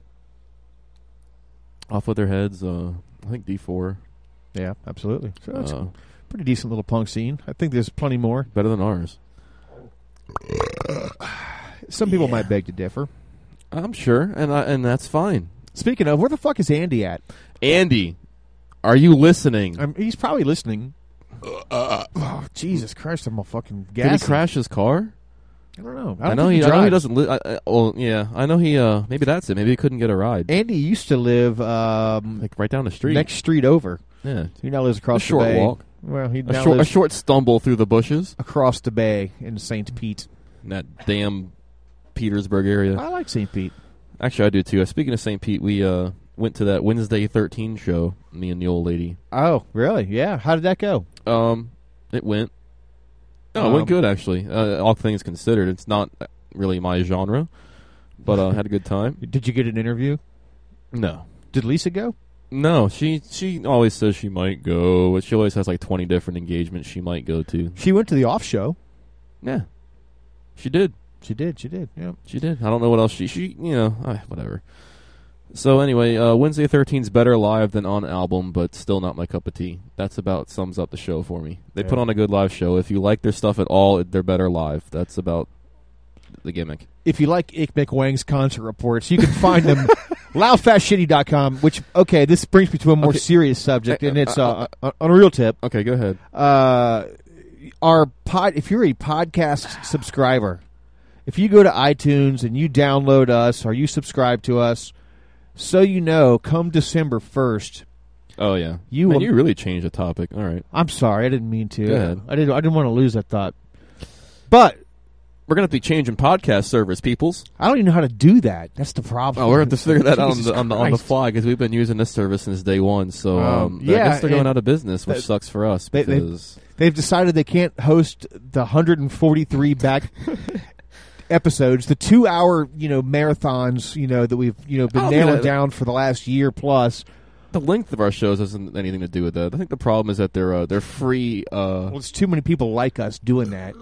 [SPEAKER 10] off with their heads. Uh, I think D four.
[SPEAKER 9] Yeah, absolutely. So it's
[SPEAKER 10] Uh,
[SPEAKER 9] a pretty decent little punk scene. I think there's plenty more.
[SPEAKER 10] better than ours.
[SPEAKER 9] Some people might beg to differ.
[SPEAKER 10] I'm sure, and I, and that's fine.
[SPEAKER 9] Speaking of, where the fuck is Andy at?
[SPEAKER 10] Andy, are you listening?
[SPEAKER 9] I'm, he's probably listening. Oh, Jesus Christ! I'm a fucking gas.
[SPEAKER 10] Did he crash his car?
[SPEAKER 9] I don't know.
[SPEAKER 10] I,
[SPEAKER 9] don't
[SPEAKER 10] know
[SPEAKER 9] think
[SPEAKER 10] he. I know he doesn't. Li- I, I, well, yeah, I know he. Uh, maybe that's it. Maybe he couldn't get a ride.
[SPEAKER 9] Andy used to live um,
[SPEAKER 10] like right down the street,
[SPEAKER 9] next street over.
[SPEAKER 10] Yeah,
[SPEAKER 9] he now lives across
[SPEAKER 10] a short
[SPEAKER 9] the bay.
[SPEAKER 10] walk.
[SPEAKER 9] Well, he
[SPEAKER 10] a
[SPEAKER 9] now
[SPEAKER 10] short, a short stumble through the bushes.
[SPEAKER 9] across the bay in Saint Pete.
[SPEAKER 10] In that damn Petersburg area.
[SPEAKER 9] I like Saint Pete.
[SPEAKER 10] Actually, I do too. Uh, speaking of St. Pete, we uh, went to that Wednesday 13 show. Me and the old lady.
[SPEAKER 9] Oh, really? Yeah. How did that go?
[SPEAKER 10] Um, it went. No, it
[SPEAKER 9] Um,
[SPEAKER 10] went good actually. Uh, all things considered, it's not really my genre, but uh, had a good time.
[SPEAKER 9] Did you get an interview?
[SPEAKER 10] No.
[SPEAKER 9] Did Lisa go?
[SPEAKER 10] No, she she always says she might go, but she always has like twenty different engagements she might go to.
[SPEAKER 9] She went to the off show.
[SPEAKER 10] Yeah, she did.
[SPEAKER 9] She did. She did. Yeah.
[SPEAKER 10] She did. I don't know what else she she you know ah, whatever. So anyway, uh, Wednesday 13's better live than on album, but still not my cup of tea. That's about sums up the show for me. They
[SPEAKER 9] Yeah.
[SPEAKER 10] put on a good live show. If you like their stuff at all, they're better live. That's about the gimmick.
[SPEAKER 9] If you like Ick McWang's concert reports, you can find them loudfastshitty.com, which, okay, this brings me to a more
[SPEAKER 10] Okay.
[SPEAKER 9] serious subject,
[SPEAKER 10] Uh,
[SPEAKER 9] and it's
[SPEAKER 10] uh,
[SPEAKER 9] uh, on a real tip.
[SPEAKER 10] Okay, go ahead.
[SPEAKER 9] Uh, our pod, if you're a podcast subscriber, if you go to iTunes and you download us or you subscribe to us, so you know, come December 1st,
[SPEAKER 10] Oh yeah,
[SPEAKER 9] You
[SPEAKER 10] Man, you really changed the topic. All right,
[SPEAKER 9] I'm sorry, I didn't mean to.
[SPEAKER 10] Go ahead.
[SPEAKER 9] I didn't. I didn't want to lose that thought. But
[SPEAKER 10] we're gonna have to be changing podcast servers, peoples.
[SPEAKER 9] I don't even know how to do that. That's the problem.
[SPEAKER 10] Oh, we're gonna have to figure that out on the on the, on the fly because we've been using this service since day one. So
[SPEAKER 9] Um,
[SPEAKER 10] um, I
[SPEAKER 9] yeah,
[SPEAKER 10] guess they're going out of business, which sucks for us
[SPEAKER 9] They,
[SPEAKER 10] because
[SPEAKER 9] they've decided they can't host the 143 back episodes, the two-hour you know marathons, you know that we've you know been
[SPEAKER 10] I
[SPEAKER 9] nailing down for the last year plus.
[SPEAKER 10] the length of our shows hasn't anything to do with that. I think the problem is that they're uh, they're free. Uh,
[SPEAKER 9] Well, it's too many people like us doing that.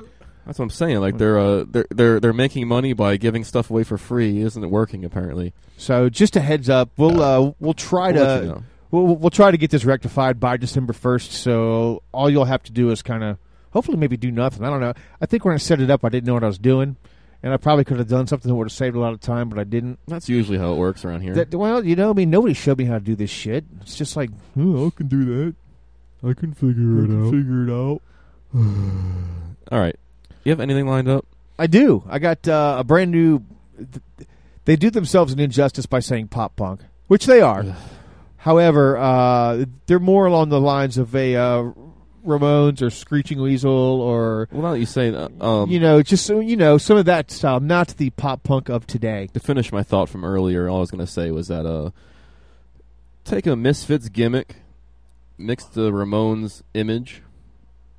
[SPEAKER 10] that's what I'm saying. Like they're uh, they're they're they're making money by giving stuff away for free. Isn't it working? Apparently.
[SPEAKER 9] So just a heads up, we'll uh, we'll try
[SPEAKER 10] We'll
[SPEAKER 9] to
[SPEAKER 10] you know.
[SPEAKER 9] we'll, we'll try to get this rectified by December first. So all you'll have to do is kind of hopefully maybe do nothing. I don't know. I think when I set it up, I didn't know what I was doing, and I probably could have done something that would have saved a lot of time, but I didn't.
[SPEAKER 10] That's usually how it works around here.
[SPEAKER 9] That, well, you know, I mean, nobody showed me how to do this shit. It's just like, oh, I can do that. I can figure it out. Figure it out.
[SPEAKER 10] All right. You have anything lined up?
[SPEAKER 9] I do. I got uh, a brand new. th- They do themselves an injustice by saying pop punk, which they are. However, uh, they're more along the lines of a uh, Ramones or Screeching Weasel or
[SPEAKER 10] Well, now that you say that, um,
[SPEAKER 9] you know, just you know, some of that style, not the pop punk of today.
[SPEAKER 10] to finish my thought from earlier, all I was going to say was that uh, take a Misfits gimmick, mix the Ramones image.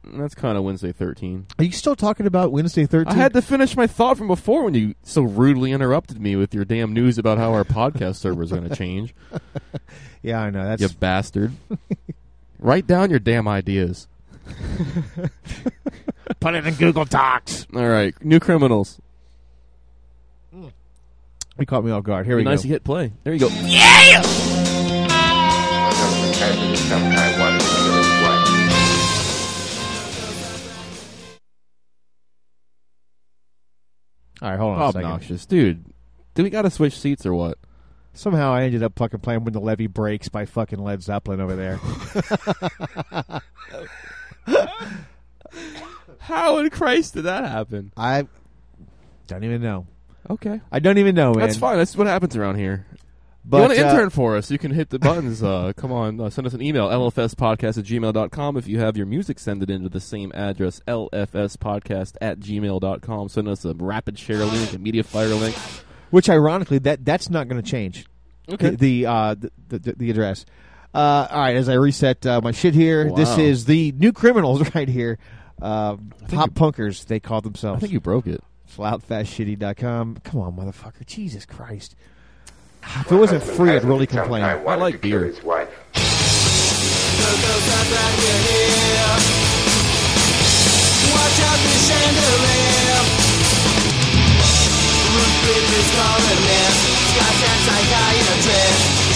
[SPEAKER 10] that's kind of Wednesday 13.
[SPEAKER 9] Are you still talking about Wednesday 13?
[SPEAKER 10] I had to finish my thought from before when you so rudely interrupted me with your damn news about how our podcast server is going to change.
[SPEAKER 9] Yeah, I know. That's
[SPEAKER 10] you bastard. Write down your damn ideas.
[SPEAKER 9] Put it in Google Docs.
[SPEAKER 10] All right, new criminals. Hmm.
[SPEAKER 9] You caught me off guard. Here
[SPEAKER 10] Be
[SPEAKER 9] we
[SPEAKER 10] nice
[SPEAKER 9] go.
[SPEAKER 10] to hit play. There you go.
[SPEAKER 11] Yeah!
[SPEAKER 9] All right, hold on a second.
[SPEAKER 10] Obnoxious, dude. Do we got to switch seats or what?
[SPEAKER 9] Somehow I ended up fucking playing When the Levee Breaks by fucking Led Zeppelin over there.
[SPEAKER 10] How in Christ did that happen?
[SPEAKER 9] I don't even know.
[SPEAKER 10] Okay.
[SPEAKER 9] I don't even know, man.
[SPEAKER 10] That's fine. That's what happens around here.
[SPEAKER 9] But,
[SPEAKER 10] you want to
[SPEAKER 9] uh,
[SPEAKER 10] intern for us, you can hit the buttons. uh, come on, uh, send us an email, lfspodcast at gmail.com. If you have your music, send it into the same address, lfspodcast at gmail.com. Send us a RapidShare link, a MediaFire link.
[SPEAKER 9] Which, ironically, that that's not going to change.
[SPEAKER 10] Okay.
[SPEAKER 9] The the, uh, the, the the address. Uh, all right, as I reset uh, my shit here, this is the new criminals right here. Uh, pop punkers, they call themselves.
[SPEAKER 10] I think you broke it.
[SPEAKER 9] It's loudfastshitty.com. Come on, motherfucker. Jesus Christ. If it wasn't free, I'd really complain.
[SPEAKER 10] I like beer.
[SPEAKER 11] Watch out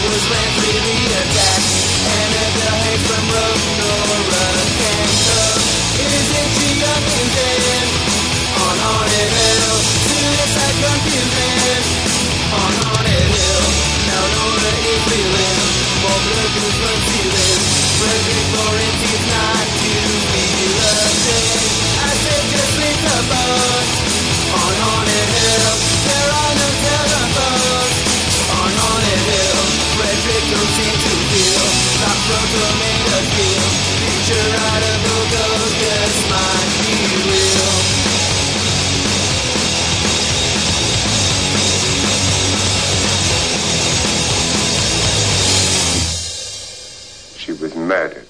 [SPEAKER 11] Calling in. Scotch and psychiatrist. Champagne and distance yes, pilot. Jealousy not time free. On haunted hill. No electricity. On haunted hill. Watching a drunken side. Parlor gets murder caught. It's not murder if you do not get caught. No tipples on the. Was attacked? Hates from Rogue Nora can cook. Is it young and dead? On Haunted Hill. Suicide confusion. On Haunted Hill. Now Nora is reeling. More blood goes from feeling. Frederick Lawrence is not to be loved. I said just leave the boat. On Haunted Hill. There are no telephones. On Haunted Hill. To feel. Proto made us feel. Picture out of ghost just might be real.
[SPEAKER 16] She was murdered.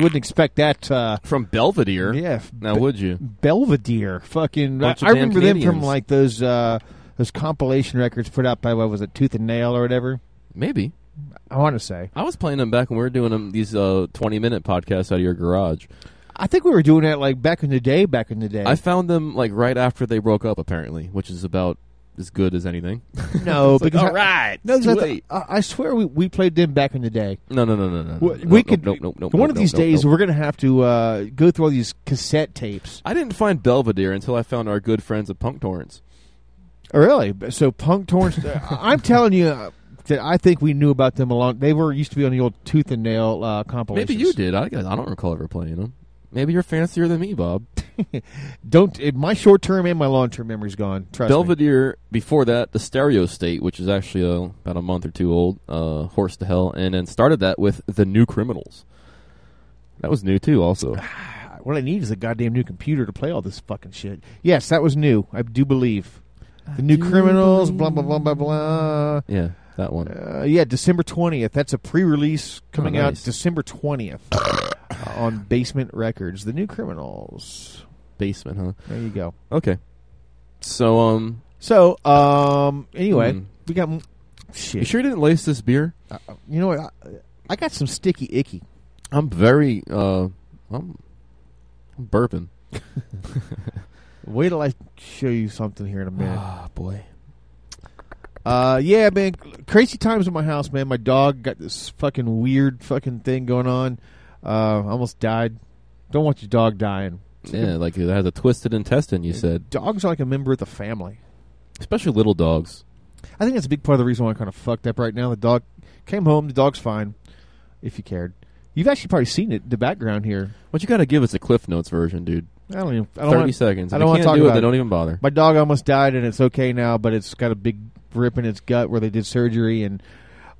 [SPEAKER 11] You
[SPEAKER 9] wouldn't expect that uh,
[SPEAKER 10] from Belvedere.
[SPEAKER 9] Yeah,
[SPEAKER 10] Now, would you?
[SPEAKER 9] Belvedere, fucking. I, I remember them from like those uh, those compilation records put out by what was it, Tooth and Nail or whatever.
[SPEAKER 10] Maybe.
[SPEAKER 9] I want to say.
[SPEAKER 10] I was playing them back when we were doing them these uh, twenty minute podcasts out of your garage.
[SPEAKER 9] I think we were doing that like back in the day. Back in the day.
[SPEAKER 10] I found them like right after they broke up, apparently, which is about as good as anything.
[SPEAKER 9] no,
[SPEAKER 10] like,
[SPEAKER 9] because
[SPEAKER 10] all
[SPEAKER 9] I-
[SPEAKER 10] right,
[SPEAKER 9] No, because I. I, I swear we, we played them back in the day.
[SPEAKER 10] No, no, no, no, no.
[SPEAKER 9] We,
[SPEAKER 10] no,
[SPEAKER 9] we could.
[SPEAKER 10] nope, nope, nope,
[SPEAKER 9] one of these days, we're going to have to uh, go through all these cassette tapes.
[SPEAKER 10] I didn't find Belvedere until I found our good friends at Punk Torrents.
[SPEAKER 9] Oh, really? So Punk Torrents. I'm telling you uh, that I think we knew about them a long. They were used to be on the old Tooth and Nail uh, compilations.
[SPEAKER 10] Maybe you did. I, I don't recall ever playing them. Maybe you're fancier than me, Bob.
[SPEAKER 9] Don't. eh, My short term and my long term memory's gone. Trust me.
[SPEAKER 10] Belvedere, before that, the Stereo State, which is actually uh, about a month or two old, uh, Horse to Hell, and then started that with The New Criminals. That was new, too, also.
[SPEAKER 9] What I need is a goddamn new computer to play all this fucking shit. Yes, that was new. I do believe. The new criminals. Blah blah blah blah blah.
[SPEAKER 10] Yeah, that one.
[SPEAKER 9] Uh, yeah, December twentieth. That's a pre-release coming
[SPEAKER 10] Oh,
[SPEAKER 9] out. December twentieth on Basement Records. The new criminals.
[SPEAKER 10] Basement, huh?
[SPEAKER 9] There you go.
[SPEAKER 10] Okay. So, um...
[SPEAKER 9] So, um, anyway,
[SPEAKER 10] Hmm.
[SPEAKER 9] we got m- shit.
[SPEAKER 10] You sure you didn't lace this beer?
[SPEAKER 9] Uh, you know what? I, I got some sticky icky.
[SPEAKER 10] I'm very, uh... I'm, I'm burping.
[SPEAKER 9] Wait till I show you something here in a minute.
[SPEAKER 10] Ah, boy.
[SPEAKER 9] Uh, yeah, man. Crazy times in my house, man. My dog got this fucking weird fucking thing going on. Uh, almost died. Don't want your dog dying.
[SPEAKER 10] Yeah, like it has a twisted intestine, you said.
[SPEAKER 9] Dogs are like a member of the family.
[SPEAKER 10] Especially little dogs.
[SPEAKER 9] I think that's a big part of the reason why I'm kind of fucked up right now. The dog came home. The dog's fine. If you cared, you've actually probably seen it. In the background here.
[SPEAKER 10] What you got to give us a Cliff Notes version, dude.
[SPEAKER 9] I don't even. I don't
[SPEAKER 10] 30
[SPEAKER 9] wanna-
[SPEAKER 10] seconds.
[SPEAKER 9] I don't want to talk
[SPEAKER 10] do it,
[SPEAKER 9] about
[SPEAKER 10] then don't even bother.
[SPEAKER 9] My dog almost died, and it's okay now. But it's got a big rip in its gut where they did surgery, and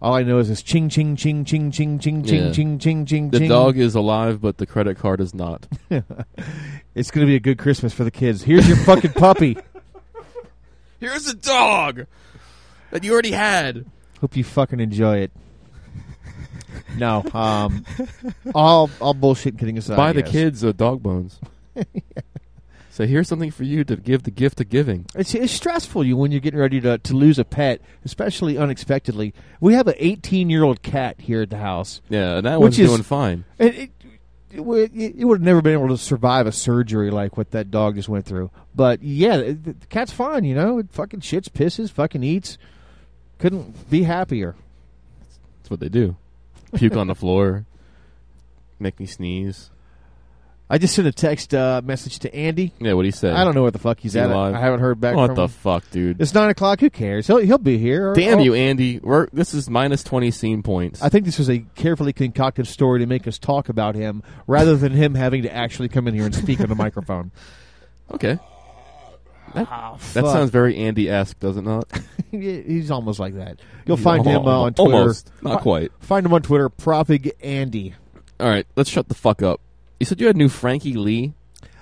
[SPEAKER 9] all I know is this ching ching ching ching ching ching ching
[SPEAKER 10] Yeah.
[SPEAKER 9] ching ching ching.
[SPEAKER 10] The
[SPEAKER 9] ching.
[SPEAKER 10] dog is alive, but the credit card is not.
[SPEAKER 9] it's going to be a good Christmas for the kids. Here's your fucking puppy.
[SPEAKER 10] Here's a dog that you already had.
[SPEAKER 9] Hope you fucking enjoy it. No, um, all all bullshit kidding aside.
[SPEAKER 10] Buy the
[SPEAKER 9] yes.
[SPEAKER 10] kids uh, dog bones. So here's something for you to give the gift of giving.
[SPEAKER 9] It's, it's stressful you when you're getting ready to to lose a pet, especially unexpectedly. We have an 18 year old cat here at the house.
[SPEAKER 10] Yeah, and that one's
[SPEAKER 9] is-
[SPEAKER 10] doing fine.
[SPEAKER 9] It, it, it, would- it would have never been able to survive a surgery like what that dog just went through. But yeah, the, the cat's fine. You know, it fucking shits, pisses, fucking eats. Couldn't be happier.
[SPEAKER 10] That's what they do. Puke on the floor. Make me sneeze.
[SPEAKER 9] I just sent a text uh, message to Andy.
[SPEAKER 10] Yeah, what you say?
[SPEAKER 9] I don't know where the fuck he's
[SPEAKER 10] he
[SPEAKER 9] at. I, haven't heard back.
[SPEAKER 10] What the
[SPEAKER 9] him.
[SPEAKER 10] fuck, dude?
[SPEAKER 9] It's nine o'clock. Who cares? He'll he'll be here.
[SPEAKER 10] Damn
[SPEAKER 9] I'll-
[SPEAKER 10] you, Andy. We're, this is minus 20 scene points.
[SPEAKER 9] I think this was a carefully concocted story to make us talk about him, rather than him having to actually come in here and speak on the microphone.
[SPEAKER 10] Okay. That,
[SPEAKER 9] Ah,
[SPEAKER 10] that sounds very Andy-esque, does it not?
[SPEAKER 9] He's almost like that. You'll
[SPEAKER 10] He's
[SPEAKER 9] find him uh, on Twitter.
[SPEAKER 10] almost. Not quite.
[SPEAKER 9] Find him on Twitter, Propig Andy.
[SPEAKER 10] All right, let's shut the fuck up. You said you had new Frankie Lee.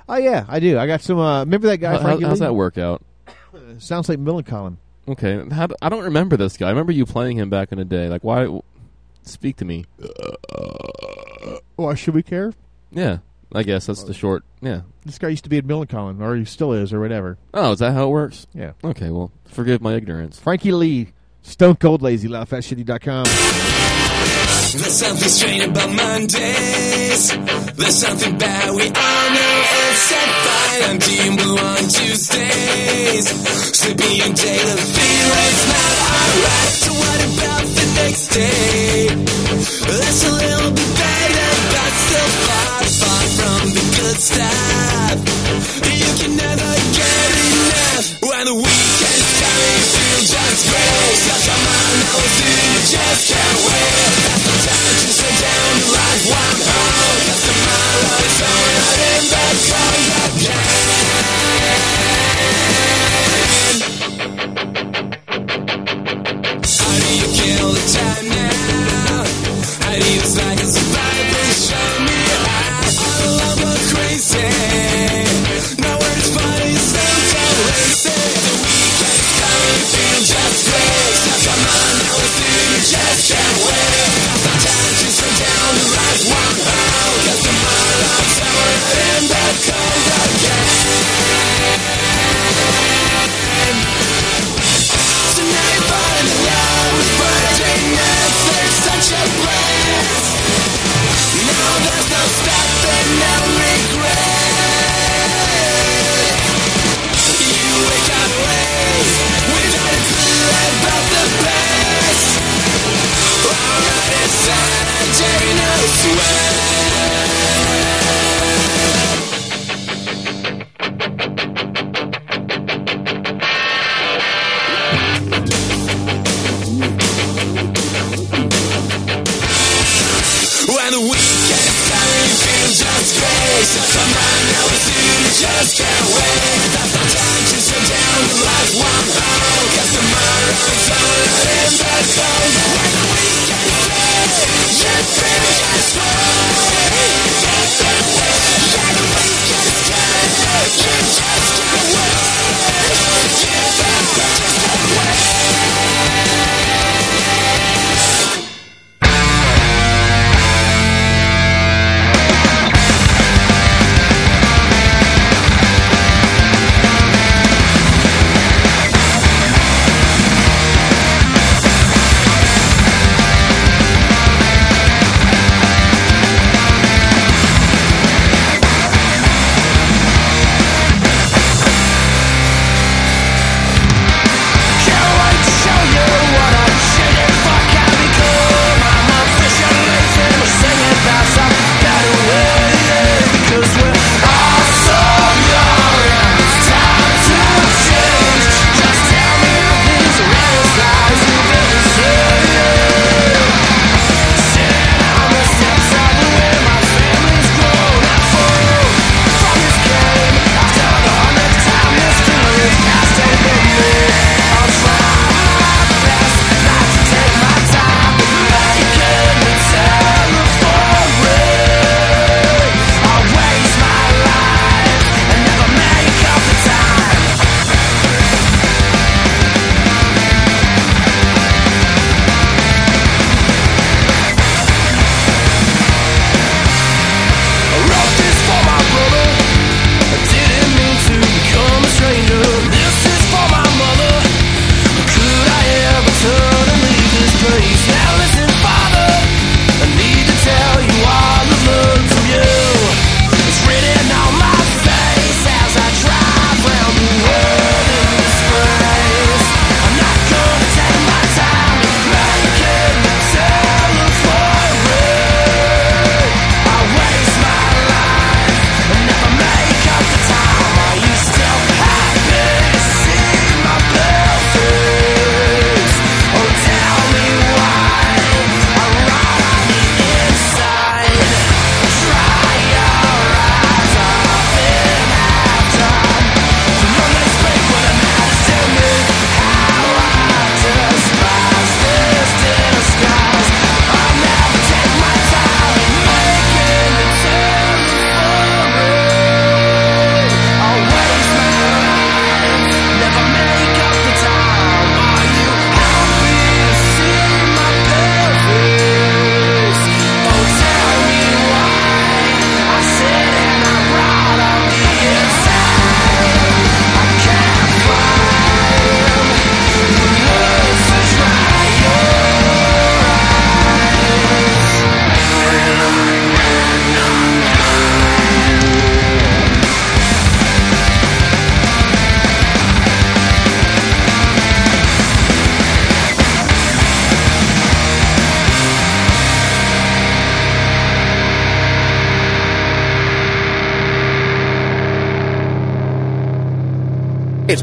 [SPEAKER 9] Oh yeah, I do. I got some. Uh, remember that guy?
[SPEAKER 10] How,
[SPEAKER 9] Frankie
[SPEAKER 10] how's
[SPEAKER 9] Lee?
[SPEAKER 10] that work out?
[SPEAKER 9] Sounds like Millencolin.
[SPEAKER 10] Okay, how, I don't remember this guy. I remember you playing him back in the day. Like, why? Speak to me.
[SPEAKER 9] Why should we care?
[SPEAKER 10] Yeah, I guess that's the short. Yeah.
[SPEAKER 9] This guy used to be at Millencolin, or he still is, or whatever.
[SPEAKER 10] Oh, is that how it works?
[SPEAKER 9] Yeah.
[SPEAKER 10] Okay, well, forgive my ignorance.
[SPEAKER 9] Frankie Lee, Stone Cold Lazy, LoudFastShitty.com.
[SPEAKER 11] There's something strange about Mondays. There's something bad we all know it's a. I'm Team Blue on Tuesdays. Sleepy and day, the feeling's not alright. So what about the next day? That's a little bit better, but still far, far from the good stuff. You can never get enough when the weekend's coming. Feel just great. On, now we'll. You just can't wait. That's the time to slow down the life one home. Cause tomorrow is only not in that comes again. How do you kill the time now? How do you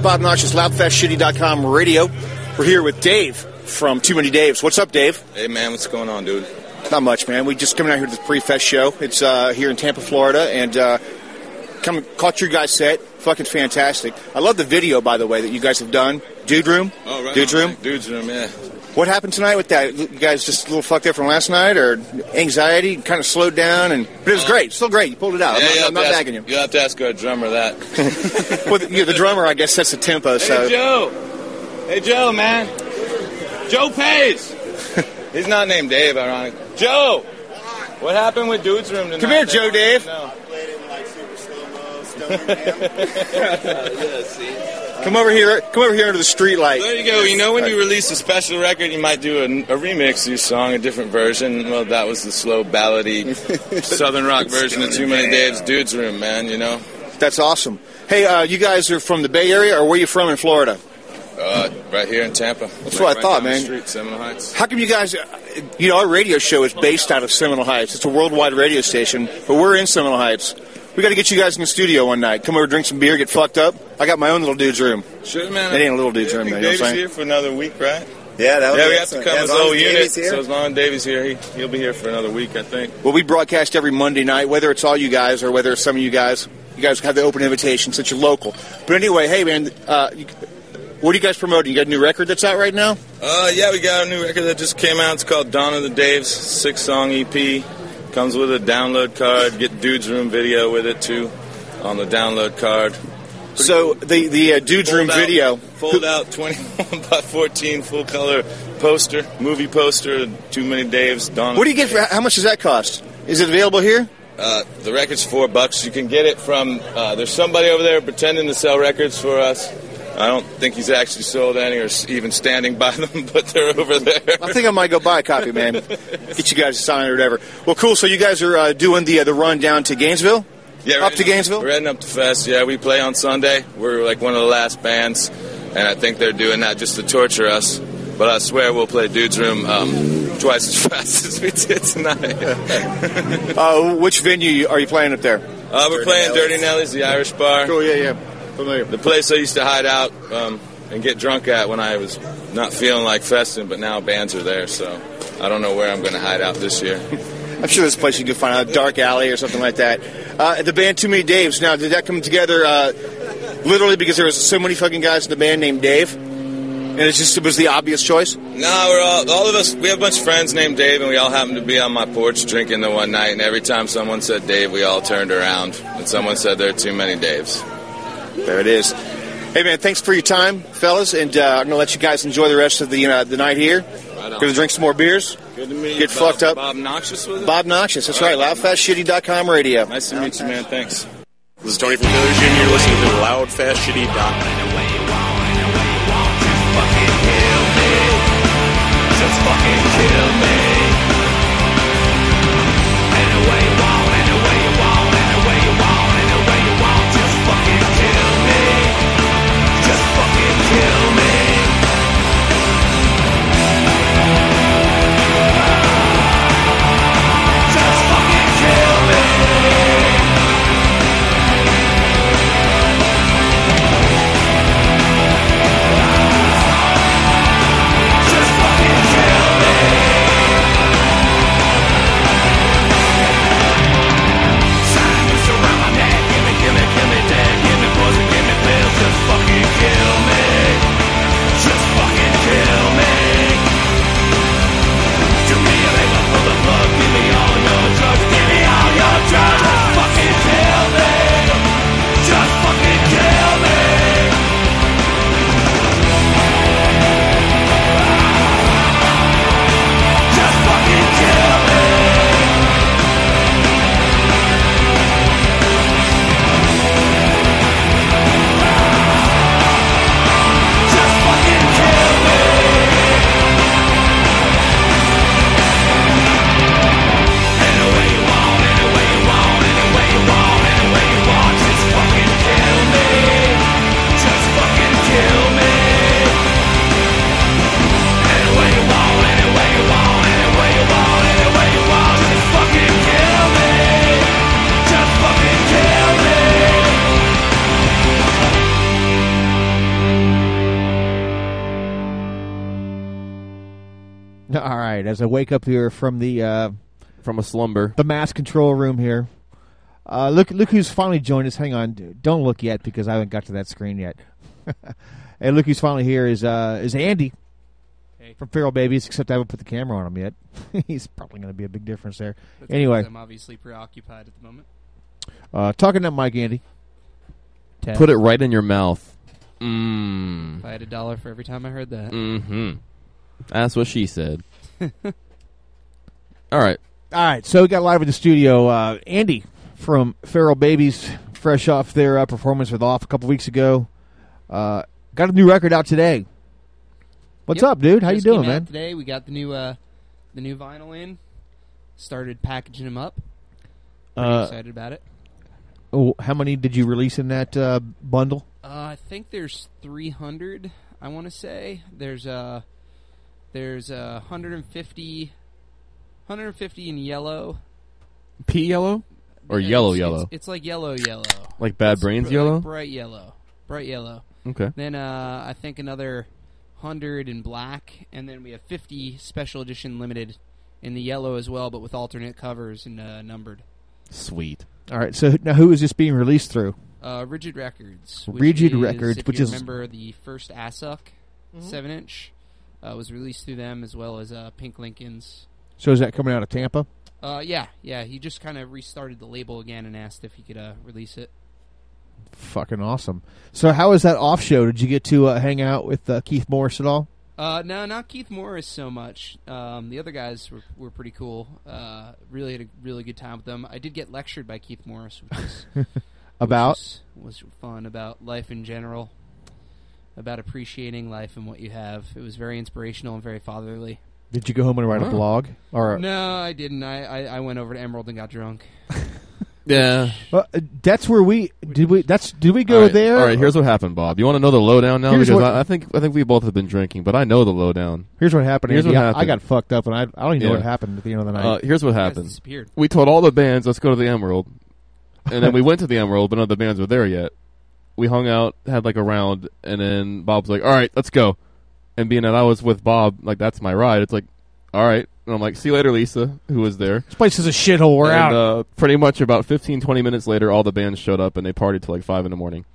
[SPEAKER 12] Bob Noxious, loudfastshitty.com radio. We're here with Dave from Too Many Daves. What's up, Dave?
[SPEAKER 17] Hey, man, what's going on, dude?
[SPEAKER 12] Not much, man. We just coming out here to the pre-fest show. It's uh, here in Tampa, Florida, and uh, come caught your guys' set. Fucking fantastic. I love the video, by the way, that you guys have done. Dude Room.
[SPEAKER 17] Oh, right.
[SPEAKER 12] Dude's
[SPEAKER 17] on,
[SPEAKER 12] Room.
[SPEAKER 17] Dude's room, yeah.
[SPEAKER 12] What happened tonight with that? You guys just a little fucked up from last night, or anxiety kind of slowed down, and but it was great. Still great. You pulled it out.
[SPEAKER 17] yeah,
[SPEAKER 12] I'm not, I'm not
[SPEAKER 17] ask,
[SPEAKER 12] bagging you.
[SPEAKER 17] You'll have to ask our drummer that.
[SPEAKER 12] well, the, you the drummer, I guess, sets the tempo. So
[SPEAKER 17] Hey, Joe. Hey, Joe, man. Joe pays. He's not named Dave, ironic. Joe. What happened with Dude's room tonight?
[SPEAKER 12] Come here, Joe Dave.
[SPEAKER 17] No.
[SPEAKER 12] Come over here. Come over here under the street light.
[SPEAKER 17] There you go. You know, when you release a special record, you might do a, a remix of your song, a different version. Well, that was the slow, ballady, southern rock version of Too Many Dave's Dude's Room, man. You know.
[SPEAKER 12] That's awesome. Hey, uh, you guys are from the Bay Area, or where are you from in Florida?
[SPEAKER 17] Uh, right here in Tampa.
[SPEAKER 12] That's what I thought,
[SPEAKER 17] down the
[SPEAKER 12] man.
[SPEAKER 17] Street, Seminole Heights.
[SPEAKER 12] How come you guys, uh, you know, our radio show is based out of Seminole Heights. It's a worldwide radio station, but we're in Seminole Heights. We got to get you guys in the studio one night. Come over, drink some beer, get fucked up. I got my own little dude's room.
[SPEAKER 17] Sure, man.
[SPEAKER 12] It ain't a little dude's
[SPEAKER 17] I
[SPEAKER 12] room,
[SPEAKER 17] think
[SPEAKER 12] though, you know what I'm
[SPEAKER 17] Dave's
[SPEAKER 12] saying?
[SPEAKER 17] here for another week, right?
[SPEAKER 12] Yeah, that would
[SPEAKER 17] yeah, we have to
[SPEAKER 12] excellent.
[SPEAKER 17] come
[SPEAKER 12] Yeah,
[SPEAKER 17] as
[SPEAKER 12] as
[SPEAKER 17] a
[SPEAKER 12] long
[SPEAKER 17] whole
[SPEAKER 12] as
[SPEAKER 17] unit.
[SPEAKER 12] Davey's here.
[SPEAKER 17] So as long as Davy's here, he, he'll be here for another week, I think.
[SPEAKER 12] Well, we broadcast every Monday night, whether it's all you guys or whether it's some of you guys. You guys have the open invitation since you're local. But anyway, hey man, uh, you, what are you guys promoting? You got a new record that's out right now?
[SPEAKER 17] Uh, yeah, we got a new record that just came out. It's called Dawn of the Daves, six song EP. Comes with a download card. Get Dude's Room video with it too on the download card.
[SPEAKER 12] So the the uh, Dude's Room
[SPEAKER 17] out-
[SPEAKER 12] video.
[SPEAKER 17] fold out 21 by 14 full color poster, movie poster. Too many Daves. Dawn.
[SPEAKER 12] What do you get for? How much does that cost? Is it available here?
[SPEAKER 17] Uh, the record's four bucks. You can get it from. Uh, there's somebody over there pretending to sell records for us. I don't think he's actually sold any or even standing by them, but they're over there.
[SPEAKER 12] I think I might go buy a copy, man. Get you guys to sign or whatever. Well, cool. So you guys are uh, doing the uh, the run down to Gainesville.
[SPEAKER 17] Yeah,
[SPEAKER 12] up to Gainesville.
[SPEAKER 17] We're heading up to Fest. Yeah, we play on Sunday. We're like one of the last bands, and I think they're doing that just to torture us. But I swear we'll play Dude's Room um, twice as fast as we did tonight.
[SPEAKER 12] uh, which venue are you playing up there?
[SPEAKER 17] Uh, we're playing Durty Nelly's, the Irish bar.
[SPEAKER 12] Cool, yeah, yeah. Familiar.
[SPEAKER 17] The place I used to hide out um, and get drunk at when I was not feeling like festing, but now bands are there, so I don't know where I'm going to hide out this year.
[SPEAKER 12] I'm sure there's a place you can find a dark alley or something like that. Uh, the band Too Many Daves. Now, did that come together uh, literally because there was so many fucking guys in the band named Dave, and it just it was the obvious choice?
[SPEAKER 17] No, we're all all of us. We have a bunch of friends named Dave, and we all happened to be on my porch drinking the one night. And every time someone said Dave, we all turned around, and someone said there are too many Daves.
[SPEAKER 12] There it is. Hey man, thanks for your time, fellas, and uh, I'm gonna let you guys enjoy the rest of the uh, the night here.
[SPEAKER 17] Right.
[SPEAKER 12] Gonna drink some more beers.
[SPEAKER 17] Good to meet
[SPEAKER 12] Get.
[SPEAKER 17] Bob-
[SPEAKER 12] fucked up.
[SPEAKER 17] Bob Noxious with it.
[SPEAKER 12] Bob Noxious, that's
[SPEAKER 17] All
[SPEAKER 12] right.
[SPEAKER 17] right.
[SPEAKER 12] Loudfastshitty.com radio.
[SPEAKER 17] Nice to meet you, man. Thanks.
[SPEAKER 18] This is Tony from Failure Jr. You're listening to loudfastshitty.com.
[SPEAKER 3] Just fucking kill me.
[SPEAKER 9] Right, as I wake up here from the uh,
[SPEAKER 10] from a slumber,
[SPEAKER 9] the mass control room here. Uh, look, look who's finally joined us. Hang on, don't look yet because I haven't got to that screen yet. hey, look who's finally here is uh, is Andy from Feral Babies. Except I haven't put the camera on him yet. He's probably going to be a big difference there.
[SPEAKER 19] That's
[SPEAKER 9] anyway,
[SPEAKER 19] I'm obviously preoccupied at the moment.
[SPEAKER 9] uh, talking to Mike Andy.
[SPEAKER 19] Ted.
[SPEAKER 10] Put it right in your mouth. Mmm.
[SPEAKER 19] If I had a dollar for every time I heard that.
[SPEAKER 10] Mm-hmm. That's what she said. All right.
[SPEAKER 9] All right, so we got live in the studio uh, Andy from Feral Babies, fresh off their uh, performance with Off a couple weeks ago. Uh, got a new record out today. What's
[SPEAKER 19] Yep.
[SPEAKER 9] up, dude? How you
[SPEAKER 19] Just came
[SPEAKER 9] doing,
[SPEAKER 19] out
[SPEAKER 9] man?
[SPEAKER 19] Today we got the new uh, the new vinyl in. Started packaging them up. Pretty
[SPEAKER 9] Uh,
[SPEAKER 19] excited about it.
[SPEAKER 9] Oh, how many did you release in that uh, bundle?
[SPEAKER 19] Uh, I think there's 300. I want to say there's uh there's uh 150 150 in yellow.
[SPEAKER 10] Pea yellow or
[SPEAKER 19] Yeah,
[SPEAKER 10] yellow
[SPEAKER 19] it's-
[SPEAKER 10] yellow?
[SPEAKER 19] It's, it's like yellow yellow.
[SPEAKER 10] Like Bad
[SPEAKER 19] It's
[SPEAKER 10] Brains
[SPEAKER 19] br- like
[SPEAKER 10] yellow?
[SPEAKER 19] bright yellow. Bright yellow.
[SPEAKER 10] Okay.
[SPEAKER 19] Then uh, I think another hundred in black, and then we have fifty special edition limited in the yellow as well, but with alternate covers and uh, numbered.
[SPEAKER 10] Sweet.
[SPEAKER 9] All right. So now, who is this being released through?
[SPEAKER 19] Uh, Rigid Records. Which
[SPEAKER 9] Rigid
[SPEAKER 19] is,
[SPEAKER 9] Records,
[SPEAKER 19] if
[SPEAKER 9] which
[SPEAKER 19] you
[SPEAKER 9] is-
[SPEAKER 19] remember the first Assuck seven inch was released through them as well as uh, Pink Lincolns.
[SPEAKER 9] So is that coming out of Tampa?
[SPEAKER 19] Uh, yeah, yeah. He just kind of restarted the label again and asked if he could uh, release it.
[SPEAKER 9] Fucking awesome. So how was that off show? Did you get to uh, hang out with uh, Keith Morris at all?
[SPEAKER 19] Uh, no, not Keith Morris so much. Um, the other guys were, were pretty cool. Uh, really had a really good time with them. I did get lectured by Keith Morris, which was,
[SPEAKER 9] About?
[SPEAKER 19] which was, was fun about life in general, about appreciating life and what you have. It was very inspirational and very fatherly.
[SPEAKER 9] Did you go home and write a blog? Or
[SPEAKER 19] No, I didn't. I, I, I went over to Emerald and got drunk.
[SPEAKER 10] Yeah.
[SPEAKER 9] Well, uh, that's where we did. We that's did we go
[SPEAKER 10] All right,
[SPEAKER 9] there?
[SPEAKER 10] All right, here's what happened, Bob. You want to know the lowdown now?
[SPEAKER 9] Here's
[SPEAKER 10] because
[SPEAKER 9] what-
[SPEAKER 10] I, I think I think we both have been drinking, but I know the lowdown.
[SPEAKER 9] Here's what happened.
[SPEAKER 10] Here's
[SPEAKER 9] Andy.
[SPEAKER 10] what
[SPEAKER 9] I-
[SPEAKER 10] happened.
[SPEAKER 9] I got fucked up, and I, I don't even know
[SPEAKER 10] Yeah.
[SPEAKER 9] what happened at the end of the night.
[SPEAKER 10] Uh, here's what
[SPEAKER 19] guys
[SPEAKER 10] happened.
[SPEAKER 19] disappeared.
[SPEAKER 10] We told all the bands, let's go to the Emerald. And then we went to the Emerald, but none of the bands were there yet. We hung out, had like a round, and then Bob's like, all right, let's go. And being that I was with Bob, like, that's my ride, it's like, all right. And I'm like, see you later, Lisa, who was there.
[SPEAKER 9] this place is a shithole. We're
[SPEAKER 10] and,
[SPEAKER 9] out.
[SPEAKER 10] Uh, pretty much about 15, 20 minutes later, all the bands showed up, and they partied till like 5 in the morning.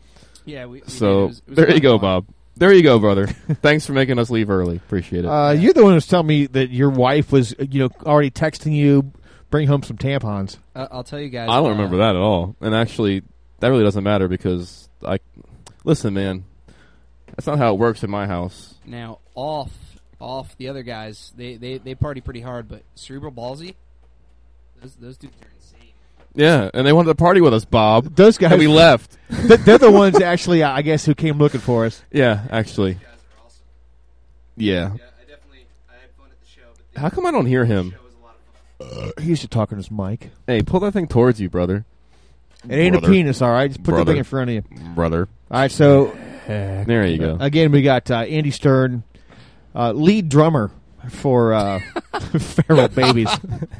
[SPEAKER 19] Yeah, we, we.
[SPEAKER 10] So,
[SPEAKER 19] It was- it was
[SPEAKER 10] there you go,
[SPEAKER 19] fun.
[SPEAKER 10] Bob. There you go, brother. Thanks for making us leave early. Appreciate it.
[SPEAKER 9] Uh, You're the one who's telling me that your wife was, you know, already texting you, bring home some tampons.
[SPEAKER 19] Uh, I'll tell you guys.
[SPEAKER 10] I don't
[SPEAKER 19] uh,
[SPEAKER 10] remember that at all. And actually, that really doesn't matter because I listen, man. That's not how it works in my house.
[SPEAKER 19] Now, off, off the other guys, they, they, they party pretty hard, but Cerebral Ballzy, those, those dudes are insane.
[SPEAKER 10] Yeah, and they wanted to party with us, Bob.
[SPEAKER 9] Those guys.
[SPEAKER 10] And we left.
[SPEAKER 9] Th- They're the ones actually, I guess, who came looking for us.
[SPEAKER 10] yeah, actually. Yeah. How come I don't hear him?
[SPEAKER 9] He used to talk on his mic.
[SPEAKER 10] Hey, pull that thing towards you, brother.
[SPEAKER 9] It ain't
[SPEAKER 10] Brother.
[SPEAKER 9] a penis, all right. Just put
[SPEAKER 10] Brother.
[SPEAKER 9] the thing in front of you.
[SPEAKER 10] Brother.
[SPEAKER 9] All right, so
[SPEAKER 10] There you go.
[SPEAKER 9] again, we got uh, Andy Stern, uh, lead drummer for uh, Feral Babies.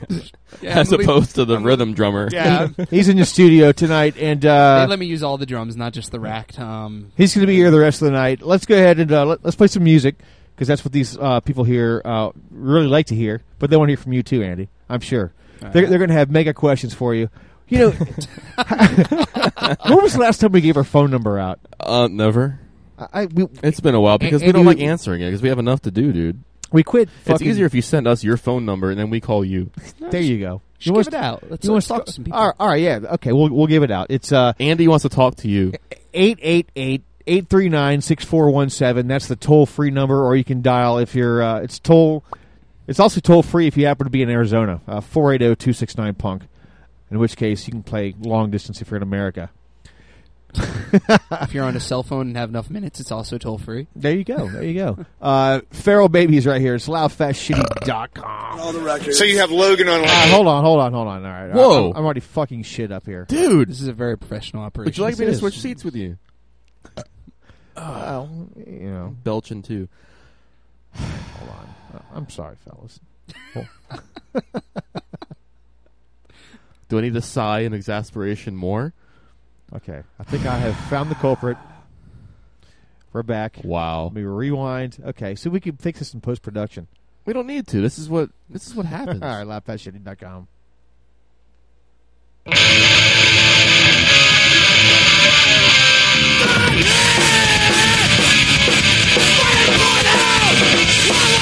[SPEAKER 10] As opposed to the rhythm drummer.
[SPEAKER 9] Yeah, he's in the studio tonight, and uh,
[SPEAKER 19] they let me use all the drums, not just the rack. tom.
[SPEAKER 9] he's going to be here the rest of the night. Let's go ahead and uh, let, us play some music because that's what these uh, people here uh, really like to hear. But they want to hear from you too, Andy. I'm sure they're, they're going to have mega questions for you. You know, when was the last time we gave our phone number out?
[SPEAKER 10] Uh, never.
[SPEAKER 9] I, I we,
[SPEAKER 10] It's been a while because
[SPEAKER 9] And-
[SPEAKER 10] we don't
[SPEAKER 9] you-
[SPEAKER 10] like answering it because we have enough to do, dude.
[SPEAKER 9] we quit.
[SPEAKER 10] It's easier if you send us your phone number and then we call you.
[SPEAKER 9] There you go.
[SPEAKER 19] Just
[SPEAKER 9] want
[SPEAKER 19] give it out. Let's-
[SPEAKER 9] you want
[SPEAKER 19] let's talk to some people.
[SPEAKER 9] All right, all right, yeah. Okay, we'll we'll give it out. It's uh
[SPEAKER 10] Andy wants to talk to you.
[SPEAKER 9] 888-839-6417. That's the toll-free number or you can dial if you're uh it's toll it's also toll-free if you happen to be in Arizona. Uh 480-269 punk. In which case you can play long distance if you're in America.
[SPEAKER 19] if you're on a cell phone and have enough minutes, it's also toll free.
[SPEAKER 9] There you go. There you go. uh Feral Babies right here. It's loudfastshitty.com.
[SPEAKER 13] All the records.
[SPEAKER 12] So you have Logan on.
[SPEAKER 9] Uh, hold on, hold on, hold on. All right.
[SPEAKER 10] Whoa.
[SPEAKER 9] I'm, I'm already fucking shit up here.
[SPEAKER 10] Dude,
[SPEAKER 19] This is a very professional operation.
[SPEAKER 10] would you like me to
[SPEAKER 9] is.
[SPEAKER 10] switch seats with you?
[SPEAKER 9] Well, you know,
[SPEAKER 10] Belching too.
[SPEAKER 9] hold on. Uh, I'm sorry, fellas.
[SPEAKER 10] Do I need to sigh in exasperation more?
[SPEAKER 9] Okay, I think I have found the culprit. We're back.
[SPEAKER 10] Wow.
[SPEAKER 9] Let me rewind. Okay, so we can fix this in post production.
[SPEAKER 10] We don't need to. This is what this is what happens.
[SPEAKER 9] All right,
[SPEAKER 11] Thank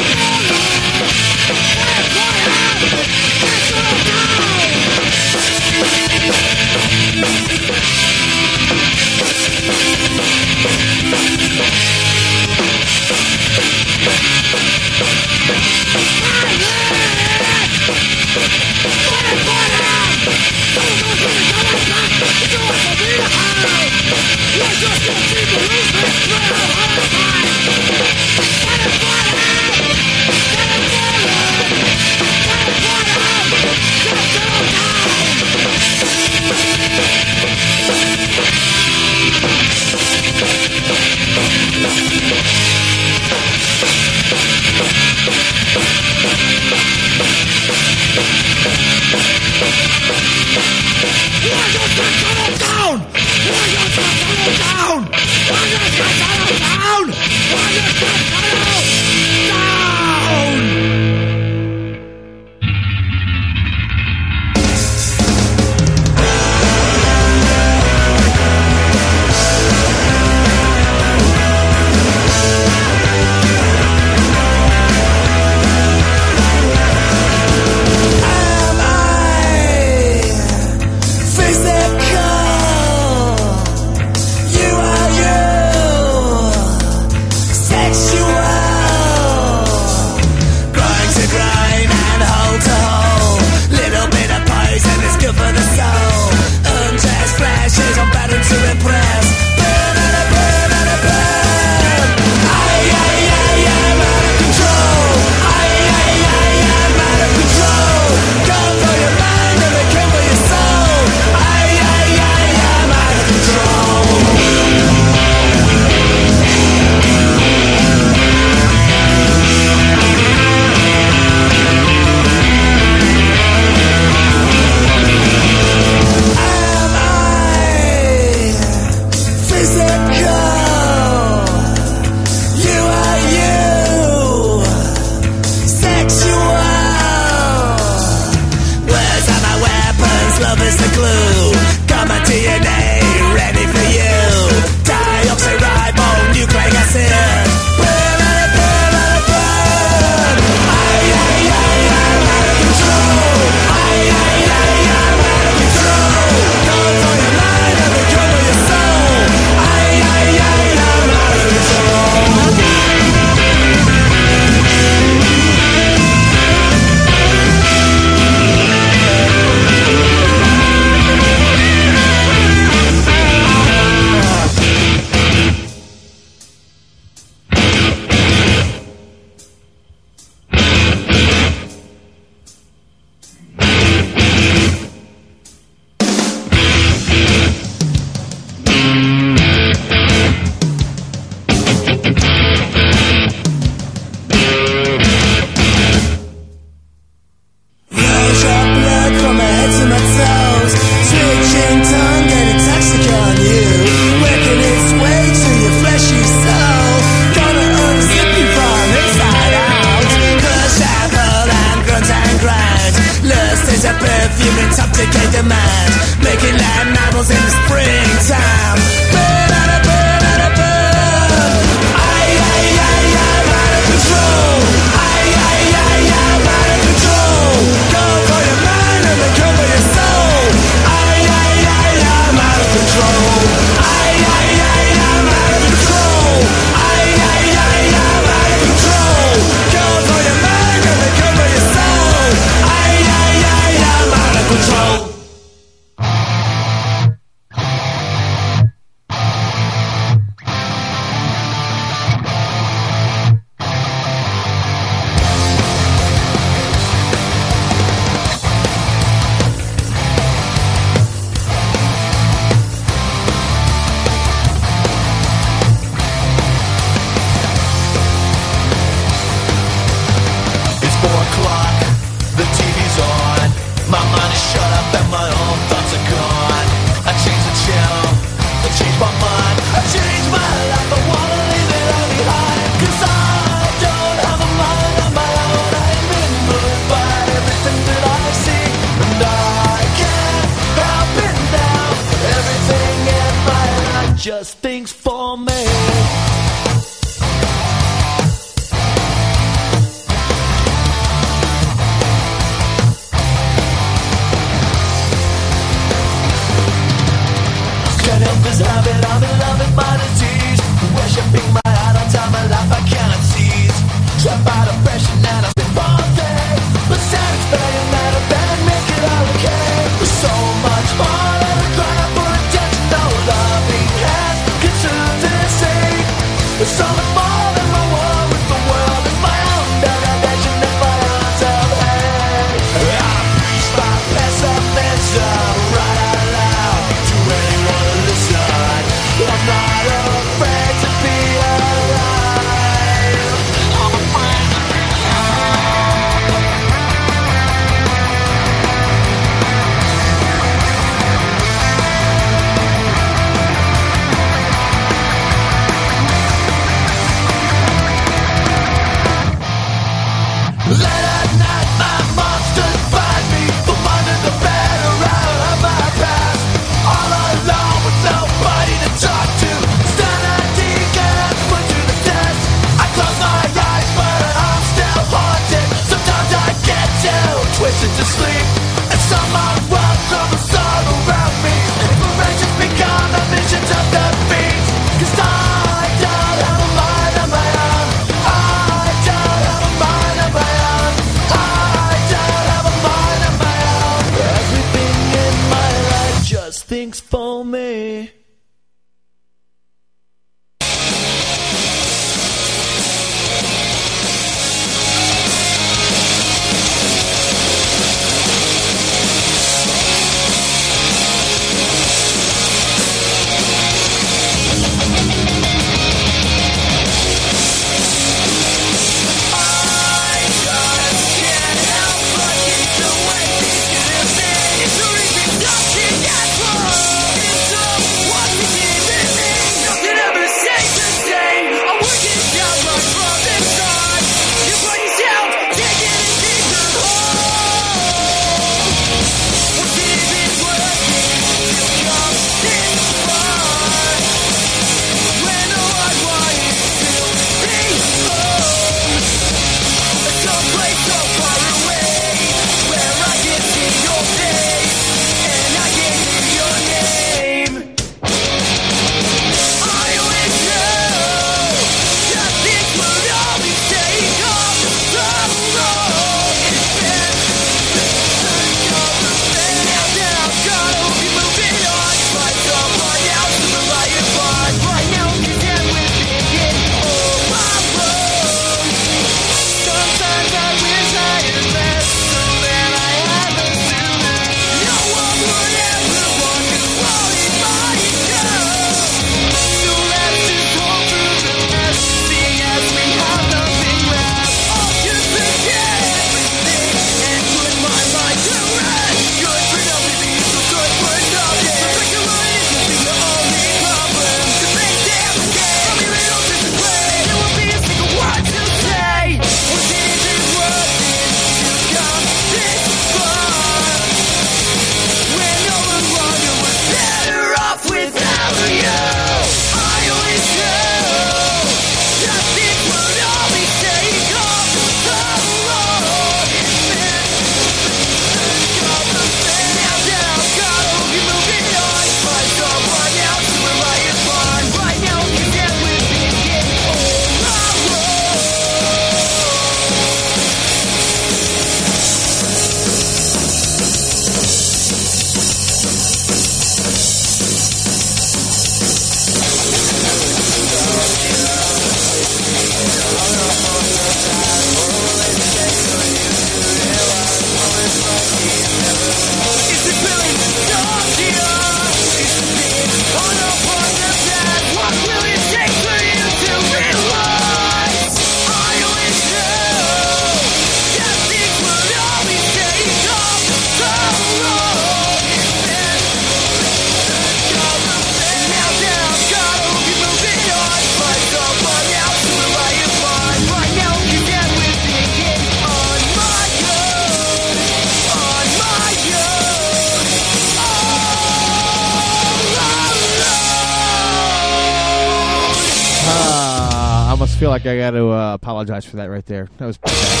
[SPEAKER 9] almost like I got to uh, apologize for that right there. That was pretty bad.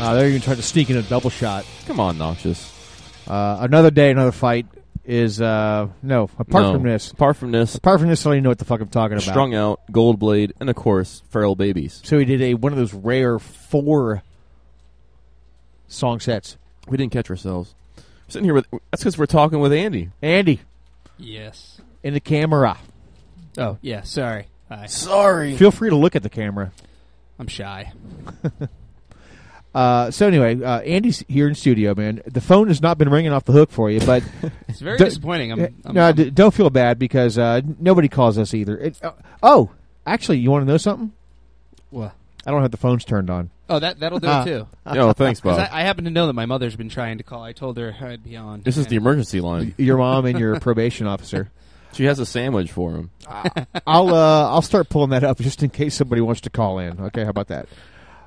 [SPEAKER 9] Uh, they're even trying to sneak in a double shot.
[SPEAKER 10] Come on, Noxious.
[SPEAKER 9] Uh, another day, another fight is uh, no. Apart
[SPEAKER 10] No.
[SPEAKER 9] from this,
[SPEAKER 10] Apart from this,
[SPEAKER 9] apart from this, I don't even know what the fuck I'm talking about.
[SPEAKER 10] Strung Out, Gold Blade, and of course, Feral Babies.
[SPEAKER 9] So he did a one of those rare four song sets.
[SPEAKER 10] We didn't catch ourselves. sitting here with that's because we're talking with Andy.
[SPEAKER 9] Andy
[SPEAKER 19] Yes.
[SPEAKER 9] in the camera.
[SPEAKER 19] Oh yeah. Sorry. Hi.
[SPEAKER 10] Sorry.
[SPEAKER 9] Feel free to look at the camera.
[SPEAKER 19] I'm shy.
[SPEAKER 9] Uh, so anyway, uh, Andy's here in studio, man. The phone has not been ringing off the hook for you, but
[SPEAKER 19] It's very disappointing. I'm-
[SPEAKER 9] uh,
[SPEAKER 19] I'm-
[SPEAKER 9] no,
[SPEAKER 19] I'm-
[SPEAKER 9] d- don't feel bad because uh, nobody calls us either. It, uh, oh, actually, you want to know something?
[SPEAKER 19] What?
[SPEAKER 9] I don't have the phones turned on.
[SPEAKER 19] Oh, that that'll do
[SPEAKER 9] Ah.
[SPEAKER 19] it too.
[SPEAKER 10] Oh, thanks,
[SPEAKER 19] 'Cause
[SPEAKER 10] Bob.
[SPEAKER 19] I, I happen to know that my mother's been trying to call. I told her I'd be on.
[SPEAKER 10] This is the emergency line.
[SPEAKER 9] Your mom and your probation officer.
[SPEAKER 10] She has a sandwich for him.
[SPEAKER 9] I'll uh, I'll start pulling that up just in case somebody wants to call in. Okay, how about that?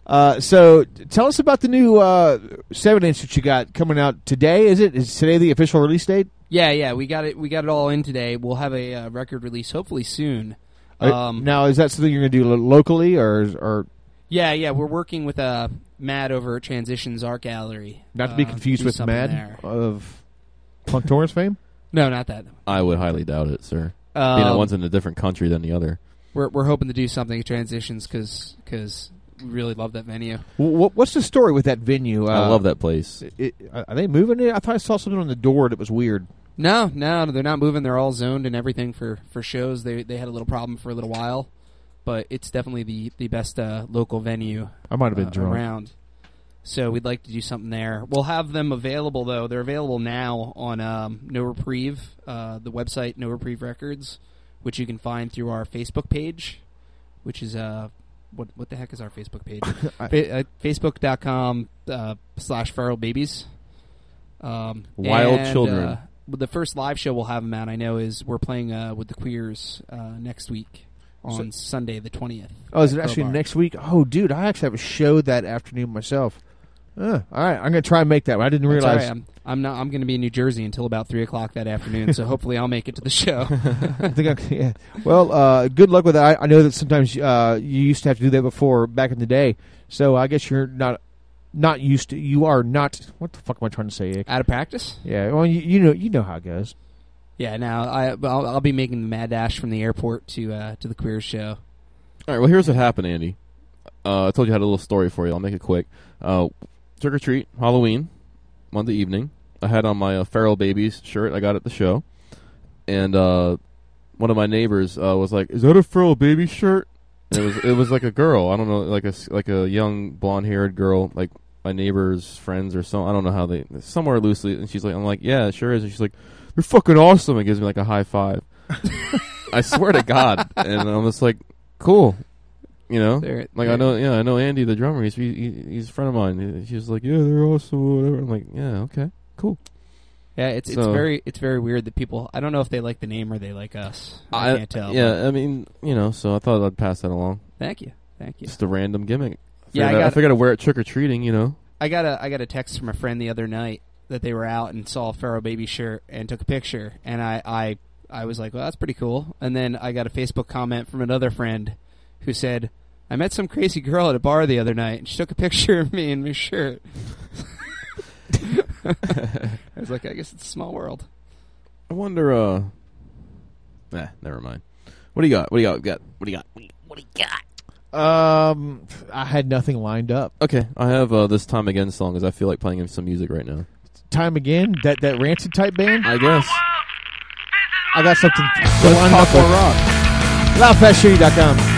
[SPEAKER 9] Uh, so tell us about the new uh, seven inch that you got coming out today. Is it is today the official release date?
[SPEAKER 19] Yeah, yeah, we got it. We got it all in today. We'll have a uh, record release hopefully soon.
[SPEAKER 9] Uh,
[SPEAKER 19] Um,
[SPEAKER 9] now is that something you're going to do lo- locally or or
[SPEAKER 19] yeah, yeah, we're working with uh, Matt over at Transitions Art Gallery.
[SPEAKER 9] not to be
[SPEAKER 19] uh,
[SPEAKER 9] confused
[SPEAKER 19] do
[SPEAKER 9] with
[SPEAKER 19] something
[SPEAKER 9] Mad
[SPEAKER 19] there.
[SPEAKER 9] of Punk Torrance fame?
[SPEAKER 19] No, not that.
[SPEAKER 10] I would highly doubt it, sir.
[SPEAKER 19] Um,
[SPEAKER 10] Being that one's in a different country than the other.
[SPEAKER 19] We're we're hoping to do something Transitions because because we really love that venue.
[SPEAKER 9] What, what's the story with that venue?
[SPEAKER 10] I
[SPEAKER 9] Uh,
[SPEAKER 10] love that place.
[SPEAKER 9] It, are they moving it? I thought I saw something on the door that was weird.
[SPEAKER 19] No, no, they're not moving. They're all zoned and everything for, for shows. They they had a little problem for a little while, but it's definitely the the best uh, local venue.
[SPEAKER 9] I might have been
[SPEAKER 19] uh,
[SPEAKER 9] drunk.
[SPEAKER 19] around. So we'd like to do something there. We'll have them available though. They're available now on um, No Reprieve, uh, the website No Reprieve Records, which you can find through our Facebook page, which is uh what what the heck is our Facebook page? Fa- uh, Facebook.com uh, slash feral babies. Um,
[SPEAKER 10] Wild
[SPEAKER 19] and,
[SPEAKER 10] children.
[SPEAKER 19] Uh, the first live show we'll have them at, I know, is we're playing uh, with the Queers uh, next week on Sunday the twentieth.
[SPEAKER 9] Oh, is it actually next week? Oh, dude, I actually have a show that afternoon myself. Uh, all right, I'm going to try and make that. one. I didn't realize.
[SPEAKER 19] right. I'm, I'm not. I'm going to be in New Jersey until about three o'clock that afternoon. so hopefully I'll make it to the show.
[SPEAKER 9] I think I, yeah. Well, uh, good luck with that. I, I know that sometimes uh, you used to have to do that before back in the day. So I guess you're not not used to. You are not. What the fuck am I trying to say? Ick?
[SPEAKER 19] Out of practice?
[SPEAKER 9] Yeah. Well, you, you know you know how it goes.
[SPEAKER 19] Yeah. Now I I'll, I'll be making the mad dash from the airport to uh, to the queer show.
[SPEAKER 10] All right, well, here's what happened, Andy. Uh, I told you I had a little story for you. I'll make it quick. Trick or treat, Halloween, Monday evening. I had on my uh, Feral Babies shirt I got at the show, and uh, one of my neighbors uh, was like, "Is that a Feral Baby shirt?" And it was it was like a girl. I don't know, like a like a young blonde haired girl, like my neighbor's friends or so. I don't know how they somewhere loosely. And she's like, "I'm like, yeah, sure is." And she's like, "You're fucking awesome." And gives me like a high five. I swear to God, and I'm just like, cool. You know,
[SPEAKER 19] They're-
[SPEAKER 10] like I
[SPEAKER 19] they're-
[SPEAKER 10] know, yeah, I know Andy, the drummer. He's he, he's a friend of mine. She's like, yeah, they're awesome, whatever. I'm like, yeah, okay, cool.
[SPEAKER 19] Yeah, it's it's very it's very weird that people. I don't know if they like the name or they like us. I, can't tell.
[SPEAKER 10] Yeah, I mean, you know, so I thought I'd pass that along.
[SPEAKER 19] Thank you, thank you.
[SPEAKER 10] Just a random gimmick.
[SPEAKER 19] Yeah, I
[SPEAKER 10] Figured I,
[SPEAKER 19] got-
[SPEAKER 10] figured I'd wear it trick or treating. You know,
[SPEAKER 19] I got a I got a text from a friend the other night that they were out and saw a Feral baby shirt and took a picture and I I I was like, well, that's pretty cool. And then I got a Facebook comment from another friend who said, I met some crazy girl at a bar the other night and she took a picture of me in my shirt. I was like, I guess it's a small world.
[SPEAKER 10] I wonder. uh Nah, never mind. What do you got? What do you got? Got what do you got?
[SPEAKER 2] What do you got?
[SPEAKER 9] Um, I had nothing lined up.
[SPEAKER 10] Okay, I have uh, this time again song because I feel like playing some music right now.
[SPEAKER 9] Time again. That that rancid type band.
[SPEAKER 10] I guess.
[SPEAKER 9] I got something.
[SPEAKER 10] Let's
[SPEAKER 9] lined
[SPEAKER 10] talk
[SPEAKER 9] up
[SPEAKER 10] rock.
[SPEAKER 9] Loudfastshitty.com.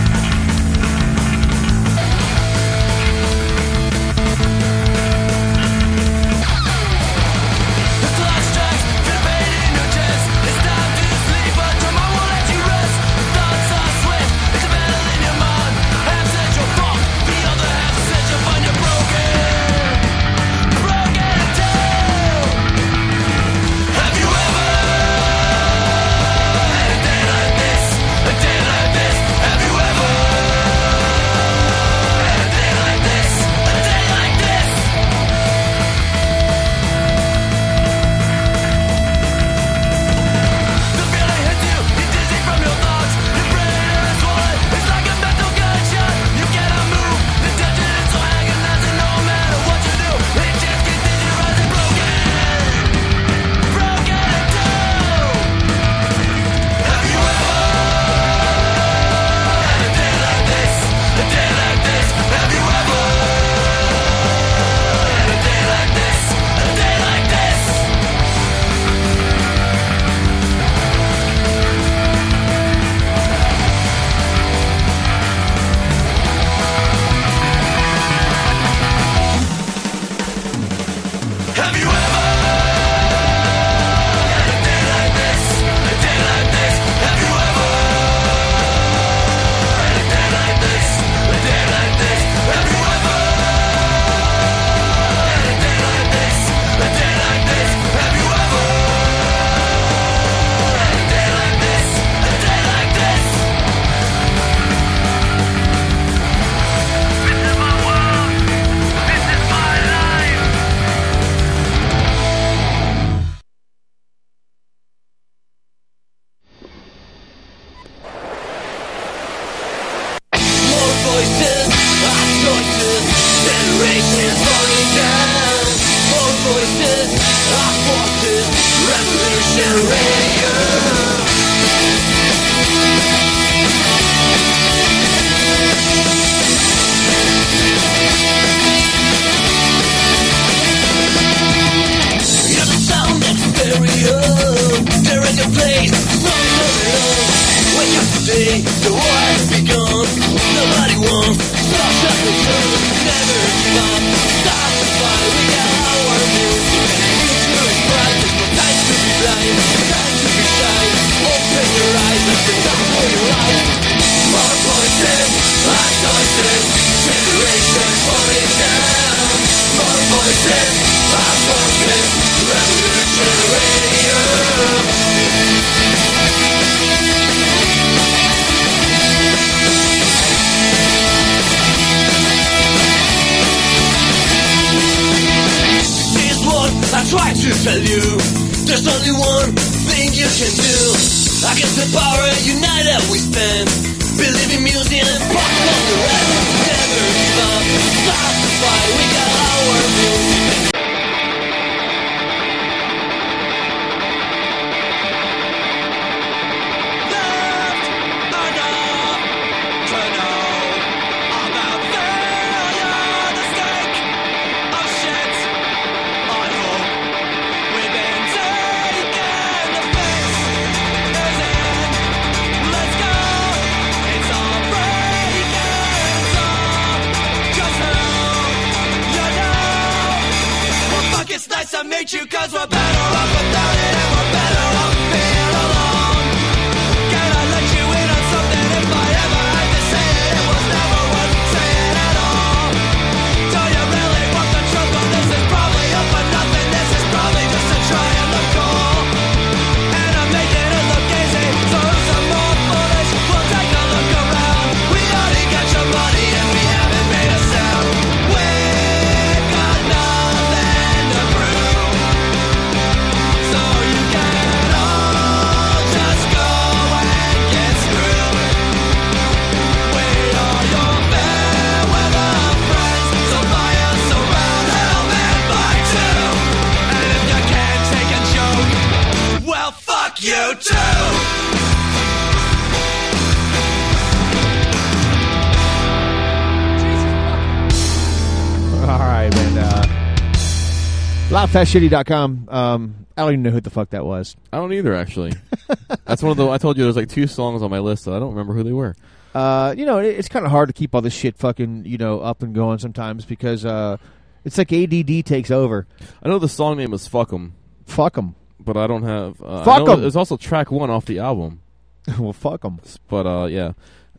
[SPEAKER 9] LoudFastShitty.com. Um, I don't even know who the fuck that was.
[SPEAKER 10] I don't either, actually. That's one of the. I told you there's like two songs on my list, so I don't remember who they were.
[SPEAKER 9] Uh, you know, it, it's kind of hard to keep all this shit fucking, you know, up and going sometimes because uh, it's like ADD takes over.
[SPEAKER 10] I know the song name is "Fuck 'Em."
[SPEAKER 9] Fuck 'em.
[SPEAKER 10] but I don't have. Uh, I
[SPEAKER 9] Fuck
[SPEAKER 10] know
[SPEAKER 9] 'em.
[SPEAKER 10] There's also track one off the album.
[SPEAKER 9] well, fuck 'em.
[SPEAKER 10] But uh, yeah,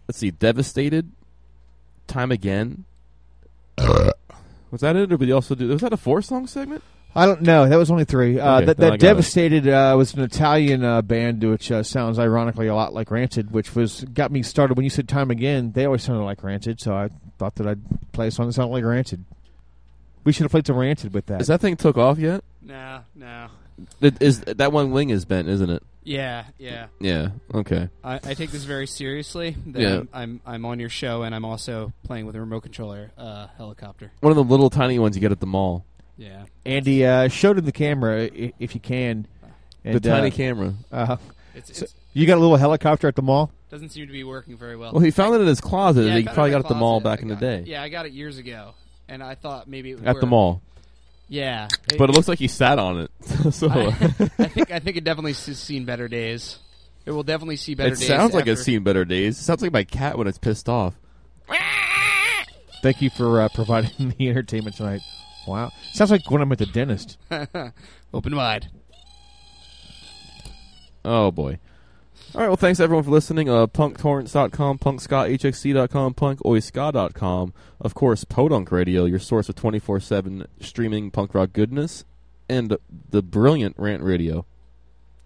[SPEAKER 10] let's see. Devastated, time again. was that it, or did you also do? Was that a four song segment?
[SPEAKER 9] I don't know. That was only three. Uh,
[SPEAKER 10] Okay,
[SPEAKER 9] that that. Devastated uh, was an Italian uh, band, which uh, sounds ironically a lot like Rancid, which was got me started. When you said "Time Again," they always sounded like Rancid, so I thought that I'd play a song that sounded like Rancid. We should have played some Rancid with that.
[SPEAKER 10] Is that thing took off yet?
[SPEAKER 19] No, no.
[SPEAKER 10] It is that one wing is bent, isn't it?
[SPEAKER 19] Yeah, yeah.
[SPEAKER 10] Yeah. Okay.
[SPEAKER 19] I, I take this very seriously. That
[SPEAKER 10] Yeah.
[SPEAKER 19] I'm, I'm I'm on your show and I'm also playing with a remote controller uh, helicopter.
[SPEAKER 10] One of the little tiny ones you get at the mall.
[SPEAKER 19] Yeah.
[SPEAKER 9] Andy, uh, show it in the camera i- if you can.
[SPEAKER 10] The tiny
[SPEAKER 9] uh,
[SPEAKER 10] camera.
[SPEAKER 9] Uh,
[SPEAKER 19] It's-
[SPEAKER 9] so
[SPEAKER 19] it's-
[SPEAKER 9] you got a little helicopter at the mall.
[SPEAKER 19] Doesn't seem to be working very well.
[SPEAKER 10] Well, he found it in his closet.
[SPEAKER 19] Yeah, I
[SPEAKER 10] he
[SPEAKER 19] found
[SPEAKER 10] probably
[SPEAKER 19] in
[SPEAKER 10] got
[SPEAKER 19] my
[SPEAKER 10] it at the mall
[SPEAKER 19] closet.
[SPEAKER 10] back in the day.
[SPEAKER 19] Yeah, I got it years ago, and I thought maybe it would
[SPEAKER 10] At the
[SPEAKER 19] work.
[SPEAKER 10] mall.
[SPEAKER 19] Yeah,
[SPEAKER 10] But it looks like he sat on it. so
[SPEAKER 19] I, I think I think it definitely has seen better days. It will definitely see better
[SPEAKER 10] it
[SPEAKER 19] days.
[SPEAKER 10] sounds like
[SPEAKER 19] after-
[SPEAKER 10] it's seen better days. It sounds like my cat when it's pissed off.
[SPEAKER 9] Thank you for uh, providing the entertainment tonight. Wow, sounds like when I'm at the dentist.
[SPEAKER 19] Open wide.
[SPEAKER 10] Oh boy. All right, well, thanks everyone for listening. Uh, punktorrents.com, punkscotthxc.com, punkoiska.com. Of course, Podunk Radio, your source of 24-7 streaming punk rock goodness. And the brilliant Rant Radio.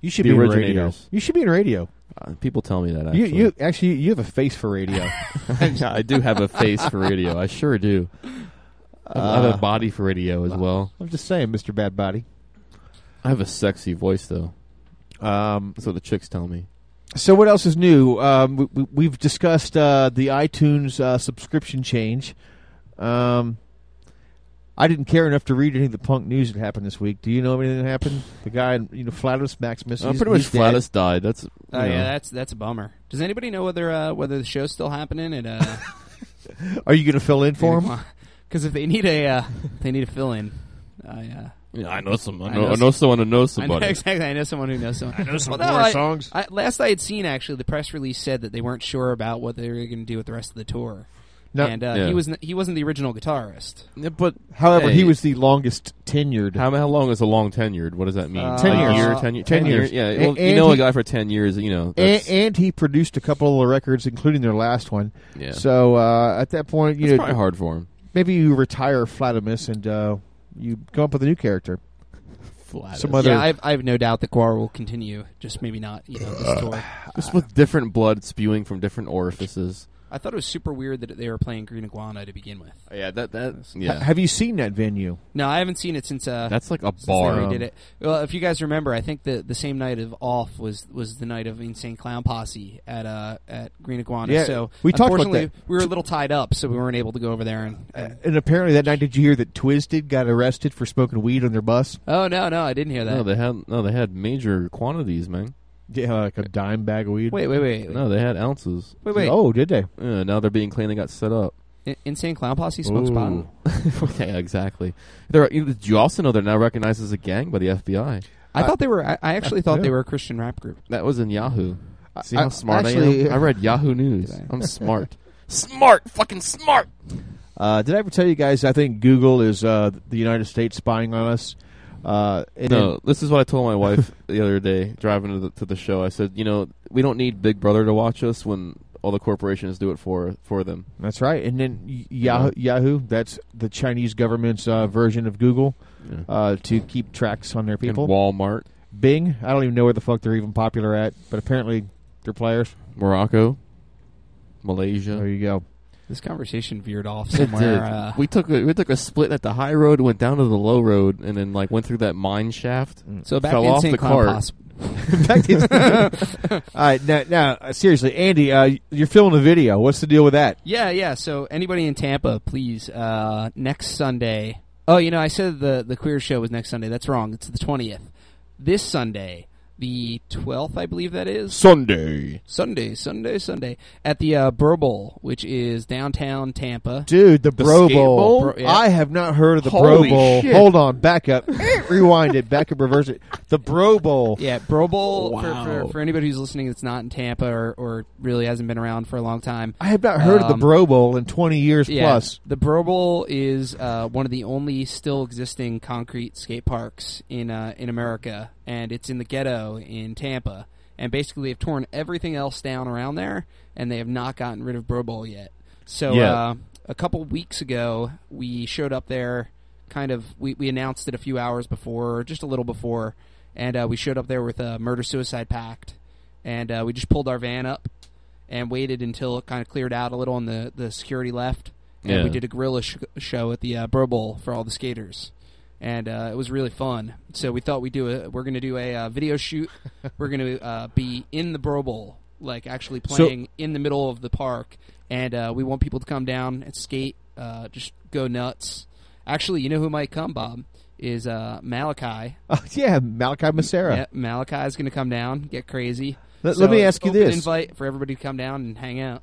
[SPEAKER 9] You should
[SPEAKER 10] The
[SPEAKER 9] be in radio. You should be in radio.
[SPEAKER 10] Uh, people tell me that,
[SPEAKER 9] You,
[SPEAKER 10] actually.
[SPEAKER 9] you actually you have a face for radio.
[SPEAKER 10] I do have a face for radio. I sure do. I have a body for radio as well.
[SPEAKER 9] I'm just saying, Mr. Bad Body.
[SPEAKER 10] I have a sexy voice, though.
[SPEAKER 9] Um,
[SPEAKER 10] That's what the chicks tell me.
[SPEAKER 9] So what else is new? Um, we, we, we've discussed uh, the iTunes uh, subscription change. Um, I didn't care enough to read any of the punk news that happened this week. Do you know anything that happened? The guy, you know, Flattus Maximus.
[SPEAKER 10] Uh, pretty much Flattus died. That's
[SPEAKER 19] Oh
[SPEAKER 10] you
[SPEAKER 19] yeah,
[SPEAKER 10] know.
[SPEAKER 19] that's that's a bummer. Does anybody know whether uh, whether the show's still happening? At uh,
[SPEAKER 9] Are you going to fill in for him?
[SPEAKER 19] Because if they need a uh, they need a fill in, I uh,
[SPEAKER 10] Yeah, I know some- I know- I know someone who knows
[SPEAKER 19] I know-
[SPEAKER 10] somebody.
[SPEAKER 19] exactly, I know someone who knows someone.
[SPEAKER 9] I know some
[SPEAKER 19] Well, no,
[SPEAKER 9] more
[SPEAKER 19] I-
[SPEAKER 9] songs.
[SPEAKER 19] I, last I had seen, actually, the press release said that they weren't sure about what they were going to do with the rest of the tour.
[SPEAKER 9] No-
[SPEAKER 19] and uh,
[SPEAKER 9] Yeah.
[SPEAKER 19] he was n- he wasn't the original guitarist.
[SPEAKER 10] but
[SPEAKER 9] However, he was the longest tenured.
[SPEAKER 10] How, how long is a long tenured? What does that mean?
[SPEAKER 19] Uh,
[SPEAKER 9] Ten years.
[SPEAKER 10] Year, ten, year-
[SPEAKER 9] Ten years.
[SPEAKER 10] Yeah, well, you know
[SPEAKER 9] he-
[SPEAKER 10] a guy for ten years. You know,
[SPEAKER 9] and, and he produced a couple of records, including their last one.
[SPEAKER 10] Yeah.
[SPEAKER 9] So uh, at that point, you
[SPEAKER 10] It's
[SPEAKER 9] know,
[SPEAKER 10] probably hard for him.
[SPEAKER 9] Maybe you retire Flatimus and uh, you come up with a new character. Some other.
[SPEAKER 19] yeah, I've I've no doubt that GWAR will continue. Just maybe not, you know, this tour.
[SPEAKER 10] just with different blood spewing from different orifices.
[SPEAKER 19] I thought it was super weird that they were playing Green Iguana to begin with.
[SPEAKER 10] Yeah, that that
[SPEAKER 9] Ha-
[SPEAKER 10] yeah.
[SPEAKER 9] have you seen that venue?
[SPEAKER 19] No, I haven't seen it since. Uh,
[SPEAKER 10] That's like a bar.
[SPEAKER 19] They redid it. Well, if you guys remember, I think the the same night of Off was was the night of Insane Clown Posse at uh at Green Iguana.
[SPEAKER 9] Yeah,
[SPEAKER 19] so
[SPEAKER 9] we talked about that.
[SPEAKER 19] we were a little tied up, so we weren't able to go over there. And, and
[SPEAKER 9] And apparently that night, did you hear that Twiztid got arrested for smoking weed on their bus?
[SPEAKER 19] oh no, no, I didn't hear that.
[SPEAKER 10] No, they had no, they had major quantities, man.
[SPEAKER 9] Yeah, like a dime bag of weed.
[SPEAKER 19] wait, wait, wait, wait.
[SPEAKER 10] No, they had ounces.
[SPEAKER 19] Wait, wait.
[SPEAKER 9] Oh, did they?
[SPEAKER 10] Yeah, now they're being claimed they got set up.
[SPEAKER 19] I- Insane Clown Posse smokes pot.
[SPEAKER 10] Ooh. yeah, exactly. They're, you- did you also know they're now recognized as a gang by the FBI?
[SPEAKER 19] I thought they were. I, I actually thought
[SPEAKER 10] yeah.
[SPEAKER 19] they were a Christian rap group.
[SPEAKER 10] That was in Yahoo. See
[SPEAKER 9] I-
[SPEAKER 10] how smart I
[SPEAKER 9] actually-
[SPEAKER 10] am? I read Yahoo News. I'm smart. smart, fucking smart.
[SPEAKER 9] Uh, did I ever tell you guys? I think Google is uh, the United States spying on us. Uh,
[SPEAKER 10] No, this is what I told my wife the other day driving to the, to the show. I said, you know, we don't need Big Brother to watch us when all the corporations do it for for them.
[SPEAKER 9] That's right. And then y- Yahoo, Yahoo that's the Chinese government's uh, version of Google
[SPEAKER 10] Yeah.
[SPEAKER 9] uh, to keep tracks on their people.
[SPEAKER 10] And Walmart,
[SPEAKER 9] Bing, I don't even know where the fuck they're even popular at, but apparently they're players.
[SPEAKER 10] Morocco, Malaysia.
[SPEAKER 9] There you go.
[SPEAKER 19] This conversation veered off somewhere. Uh,
[SPEAKER 10] we took a, we took a split at the high road, went down to the low road, and then like went through that mine shaft.
[SPEAKER 19] so back
[SPEAKER 10] fell
[SPEAKER 19] to
[SPEAKER 10] off
[SPEAKER 19] Insane
[SPEAKER 10] the
[SPEAKER 19] Clown
[SPEAKER 10] cart.
[SPEAKER 19] Posse.
[SPEAKER 9] Back to- All right, now, now uh, seriously, Andy, uh, you're filming a video. What's the deal with that?
[SPEAKER 19] Yeah, yeah. So anybody in Tampa, please, uh, next Sunday. Oh, you know, I said the the queer show was next Sunday. That's wrong. It's the twentieth. This Sunday, the twelfth, I believe that is
[SPEAKER 10] Sunday.
[SPEAKER 19] Sunday, Sunday, Sunday at the uh, Bro Bowl, which is downtown Tampa.
[SPEAKER 9] Dude, the,
[SPEAKER 10] The
[SPEAKER 9] Bro
[SPEAKER 10] skate
[SPEAKER 9] Bowl.
[SPEAKER 10] bowl?
[SPEAKER 19] Bro- yeah.
[SPEAKER 9] I have not heard of the
[SPEAKER 10] Holy
[SPEAKER 9] Bro Bowl.
[SPEAKER 10] shit.
[SPEAKER 9] Hold on, back up. Rewind it, back up, reverse it. The Bro Bowl.
[SPEAKER 19] Yeah, Bro Bowl.
[SPEAKER 10] Wow.
[SPEAKER 19] For, for, for anybody who's listening that's not in Tampa or, or really hasn't been around for a long time,
[SPEAKER 9] I have not heard of the
[SPEAKER 19] Um,
[SPEAKER 9] Bro Bowl in 20 years
[SPEAKER 19] Yeah,
[SPEAKER 9] plus.
[SPEAKER 19] The Bro Bowl is uh, one of the only still existing concrete skate parks in uh, in America, and it's in the ghetto in Tampa. And basically, they've torn everything else down around there, and they have not gotten rid of Bro Bowl yet. So
[SPEAKER 10] Yeah.
[SPEAKER 19] uh, a couple weeks ago, we showed up there. Kind of, we, we announced it a few hours before, or just a little before, and uh, we showed up there with a murder suicide pact, and uh, we just pulled our van up and waited until it kind of cleared out a little and the, the security left. And
[SPEAKER 10] Yeah.
[SPEAKER 19] we did a gorilla sh- show at the uh, Bro Bowl for all the skaters. And uh, it was really fun. So we thought we'd do a. We're going to do a uh, video shoot. we're going to uh, be in the Bro Bowl, like actually
[SPEAKER 9] So-
[SPEAKER 19] playing in the middle of the park. And uh, we want people to come down and skate, uh, just go nuts. Actually, you know who might come, Bob? Is uh, Malachi.
[SPEAKER 9] Oh, yeah, Malachi Massera.
[SPEAKER 19] Yeah, Malachi is going to come down, get crazy.
[SPEAKER 9] Let-
[SPEAKER 19] So
[SPEAKER 9] let me ask you this.
[SPEAKER 19] Invite for everybody to come down and hang out.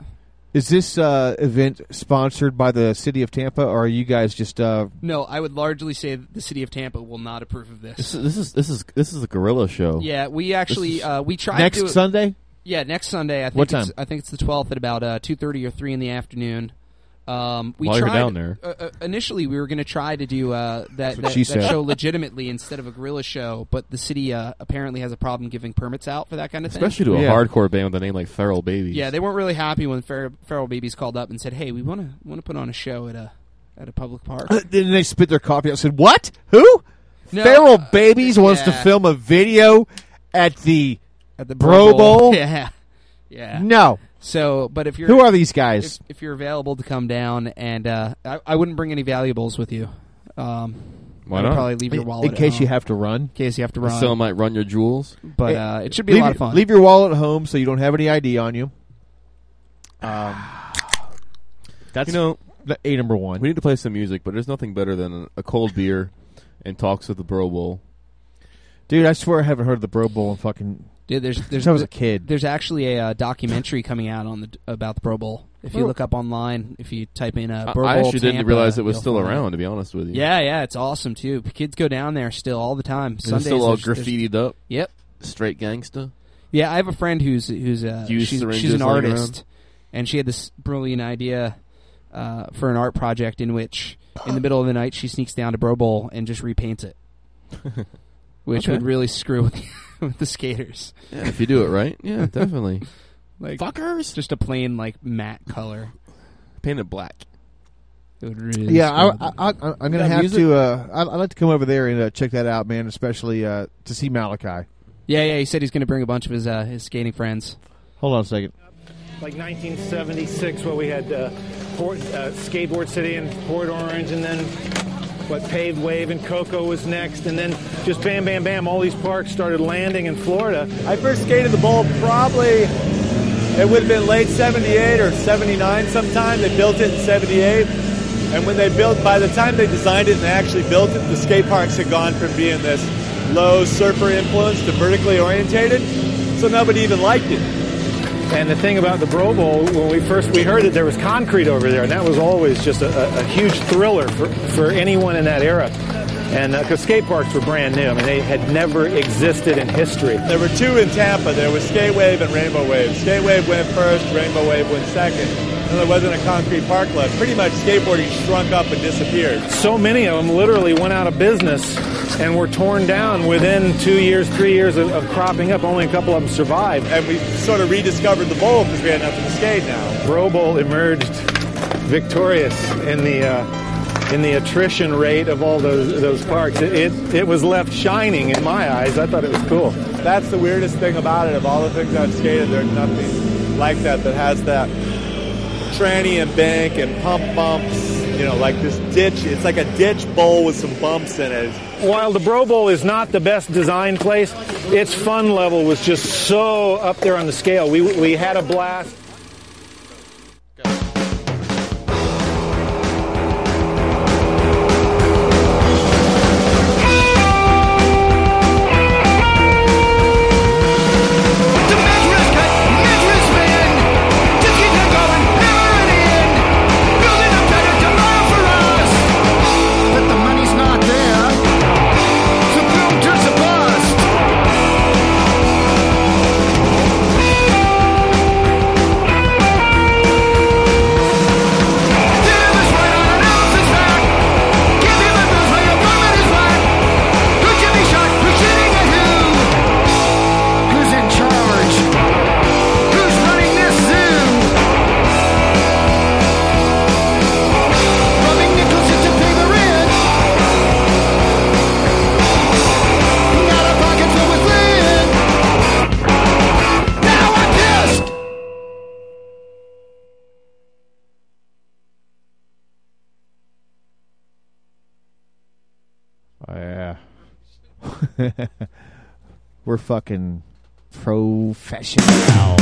[SPEAKER 9] Is this uh, event sponsored by the city of Tampa, or are you guys just uh,
[SPEAKER 19] No, I would largely say that the city of Tampa will not approve of
[SPEAKER 10] This
[SPEAKER 19] this.
[SPEAKER 10] is this is this is this is a gorilla show.
[SPEAKER 19] Yeah, we actually
[SPEAKER 10] is-
[SPEAKER 19] uh, we tried
[SPEAKER 9] next
[SPEAKER 19] to
[SPEAKER 9] Sunday?
[SPEAKER 19] Yeah, next Sunday. I think
[SPEAKER 9] What
[SPEAKER 19] It's,
[SPEAKER 9] time?
[SPEAKER 19] I think it's the twelfth at about uh, two thirty or three in the afternoon. Um, we
[SPEAKER 10] While you're
[SPEAKER 19] tried,
[SPEAKER 10] down there.
[SPEAKER 19] Uh, uh, initially, we were going to try to do uh, that, that, that show legitimately instead of a gorilla show, but the city uh, apparently has a problem giving permits out for that kind of thing.
[SPEAKER 10] Especially to a
[SPEAKER 9] Yeah.
[SPEAKER 10] hardcore band with a name like Feral Babies.
[SPEAKER 19] Yeah, they weren't really happy when Fer- Feral Babies called up and said, "Hey, we want to want to put on a show at a at a public park."
[SPEAKER 9] then they spit their coffee out and said, What? Who?
[SPEAKER 19] No,
[SPEAKER 9] Feral
[SPEAKER 19] uh,
[SPEAKER 9] Babies wants to film a video at the.
[SPEAKER 19] at the
[SPEAKER 9] Bro Bowl?
[SPEAKER 19] Yeah, yeah.
[SPEAKER 9] No.
[SPEAKER 19] So, but if you're
[SPEAKER 9] Who are these guys?
[SPEAKER 19] If, if you're available to come down, and uh, I, I wouldn't bring any valuables with you. Um,
[SPEAKER 10] Why
[SPEAKER 19] I would
[SPEAKER 10] not?
[SPEAKER 19] Probably leave your wallet
[SPEAKER 9] in
[SPEAKER 19] at
[SPEAKER 9] case you have to run.
[SPEAKER 19] In case you have to run.
[SPEAKER 10] still might run your jewels.
[SPEAKER 19] But
[SPEAKER 9] Eh,
[SPEAKER 19] uh, it should be
[SPEAKER 9] leave
[SPEAKER 19] a lot
[SPEAKER 9] your-
[SPEAKER 19] of fun.
[SPEAKER 9] Leave your wallet at home so you don't have any ID on you. Um, that's
[SPEAKER 10] you know
[SPEAKER 9] the a number one.
[SPEAKER 10] We need to play some music, but there's nothing better than a cold beer and talks with the Bro Bowl.
[SPEAKER 9] Dude, I swear I haven't heard of the Bro Bowl in fucking.
[SPEAKER 19] Dude, there's there's
[SPEAKER 9] I was a kid.
[SPEAKER 19] There's actually a uh, documentary coming out on the about the Bro Bowl. If you
[SPEAKER 10] Oh.
[SPEAKER 19] look up online, if you type in uh,
[SPEAKER 10] I-
[SPEAKER 19] Bro Bowl,
[SPEAKER 10] I actually didn't
[SPEAKER 19] Tampa,
[SPEAKER 10] realize it was
[SPEAKER 19] you'll
[SPEAKER 10] still
[SPEAKER 19] find
[SPEAKER 10] around, to be honest with you.
[SPEAKER 19] Yeah, yeah, it's awesome too. Kids go down there still all the time.
[SPEAKER 10] Is it
[SPEAKER 19] Sundays
[SPEAKER 10] still all
[SPEAKER 19] there's- there's-
[SPEAKER 10] graffitied up?
[SPEAKER 19] Yep.
[SPEAKER 10] Straight gangsta.
[SPEAKER 19] Yeah, I have a friend who's who's uh,
[SPEAKER 10] Used
[SPEAKER 19] she's,
[SPEAKER 10] syringes
[SPEAKER 19] she's an
[SPEAKER 10] lying
[SPEAKER 19] artist,
[SPEAKER 10] around?
[SPEAKER 19] and she had this brilliant idea uh, for an art project in which, in the middle of the night, she sneaks down to Bro Bowl and just repaints it, which
[SPEAKER 10] Okay.
[SPEAKER 19] would really screw with the, with the skaters.
[SPEAKER 10] Yeah, if you do it right, yeah, definitely.
[SPEAKER 19] like
[SPEAKER 10] fuckers,
[SPEAKER 19] just a plain like matte color.
[SPEAKER 10] Paint it black.
[SPEAKER 19] It would really
[SPEAKER 9] Yeah, I, I, I, I'm gonna have
[SPEAKER 10] music?
[SPEAKER 9] to. Uh, I'd, I'd like to come over there and uh, check that out, man. Especially uh, to see Malachi.
[SPEAKER 19] Yeah, yeah. He said he's going to bring a bunch of his uh, his skating friends.
[SPEAKER 9] Hold on a second.
[SPEAKER 20] like 1976 where we had uh, Port, uh, Skateboard City and Port Orange, and then what Paved Wave and Cocoa was next, and then just bam, bam, bam, all these parks started landing in Florida.
[SPEAKER 21] I first skated the bowl probably, it would have been late 78 or 79 sometime. They built it in 78. And when they built, by the time they designed it and they actually built it, the skate parks had gone from being this low surfer influence to vertically orientated. So nobody even liked it.
[SPEAKER 20] And the thing about the Bro Bowl, when we first we heard that there was concrete over there, and that was always just a, a, huge thriller for, for anyone in that era. And because skate parks were brand new, I mean they had never existed in history.
[SPEAKER 21] There were two in Tampa. There was Skate Wave and Rainbow Wave. Skate Wave went first, Rainbow Wave went second. And there wasn't a concrete park left. Pretty much skateboarding shrunk up and disappeared.
[SPEAKER 20] So many of them literally went out of business and were torn down within two years, three years of, of cropping up. Only a couple of them survived.
[SPEAKER 21] And we sort of rediscovered the bowl because we had nothing to skate now.
[SPEAKER 20] Bro Bowl emerged victorious in the uh, in the attrition rate of all those those parks. It, it it was left shining in my eyes. I thought it was cool.
[SPEAKER 21] That's the weirdest thing about it. Of all the things I've skated, there's nothing like that that has that tranny and bank and pump bumps. You know, like this ditch. It's like a ditch bowl with some bumps in it.
[SPEAKER 20] While the Bro Bowl is not the best designed place, its fun level was just so up there on the scale. We we had a blast.
[SPEAKER 9] We're fucking professional.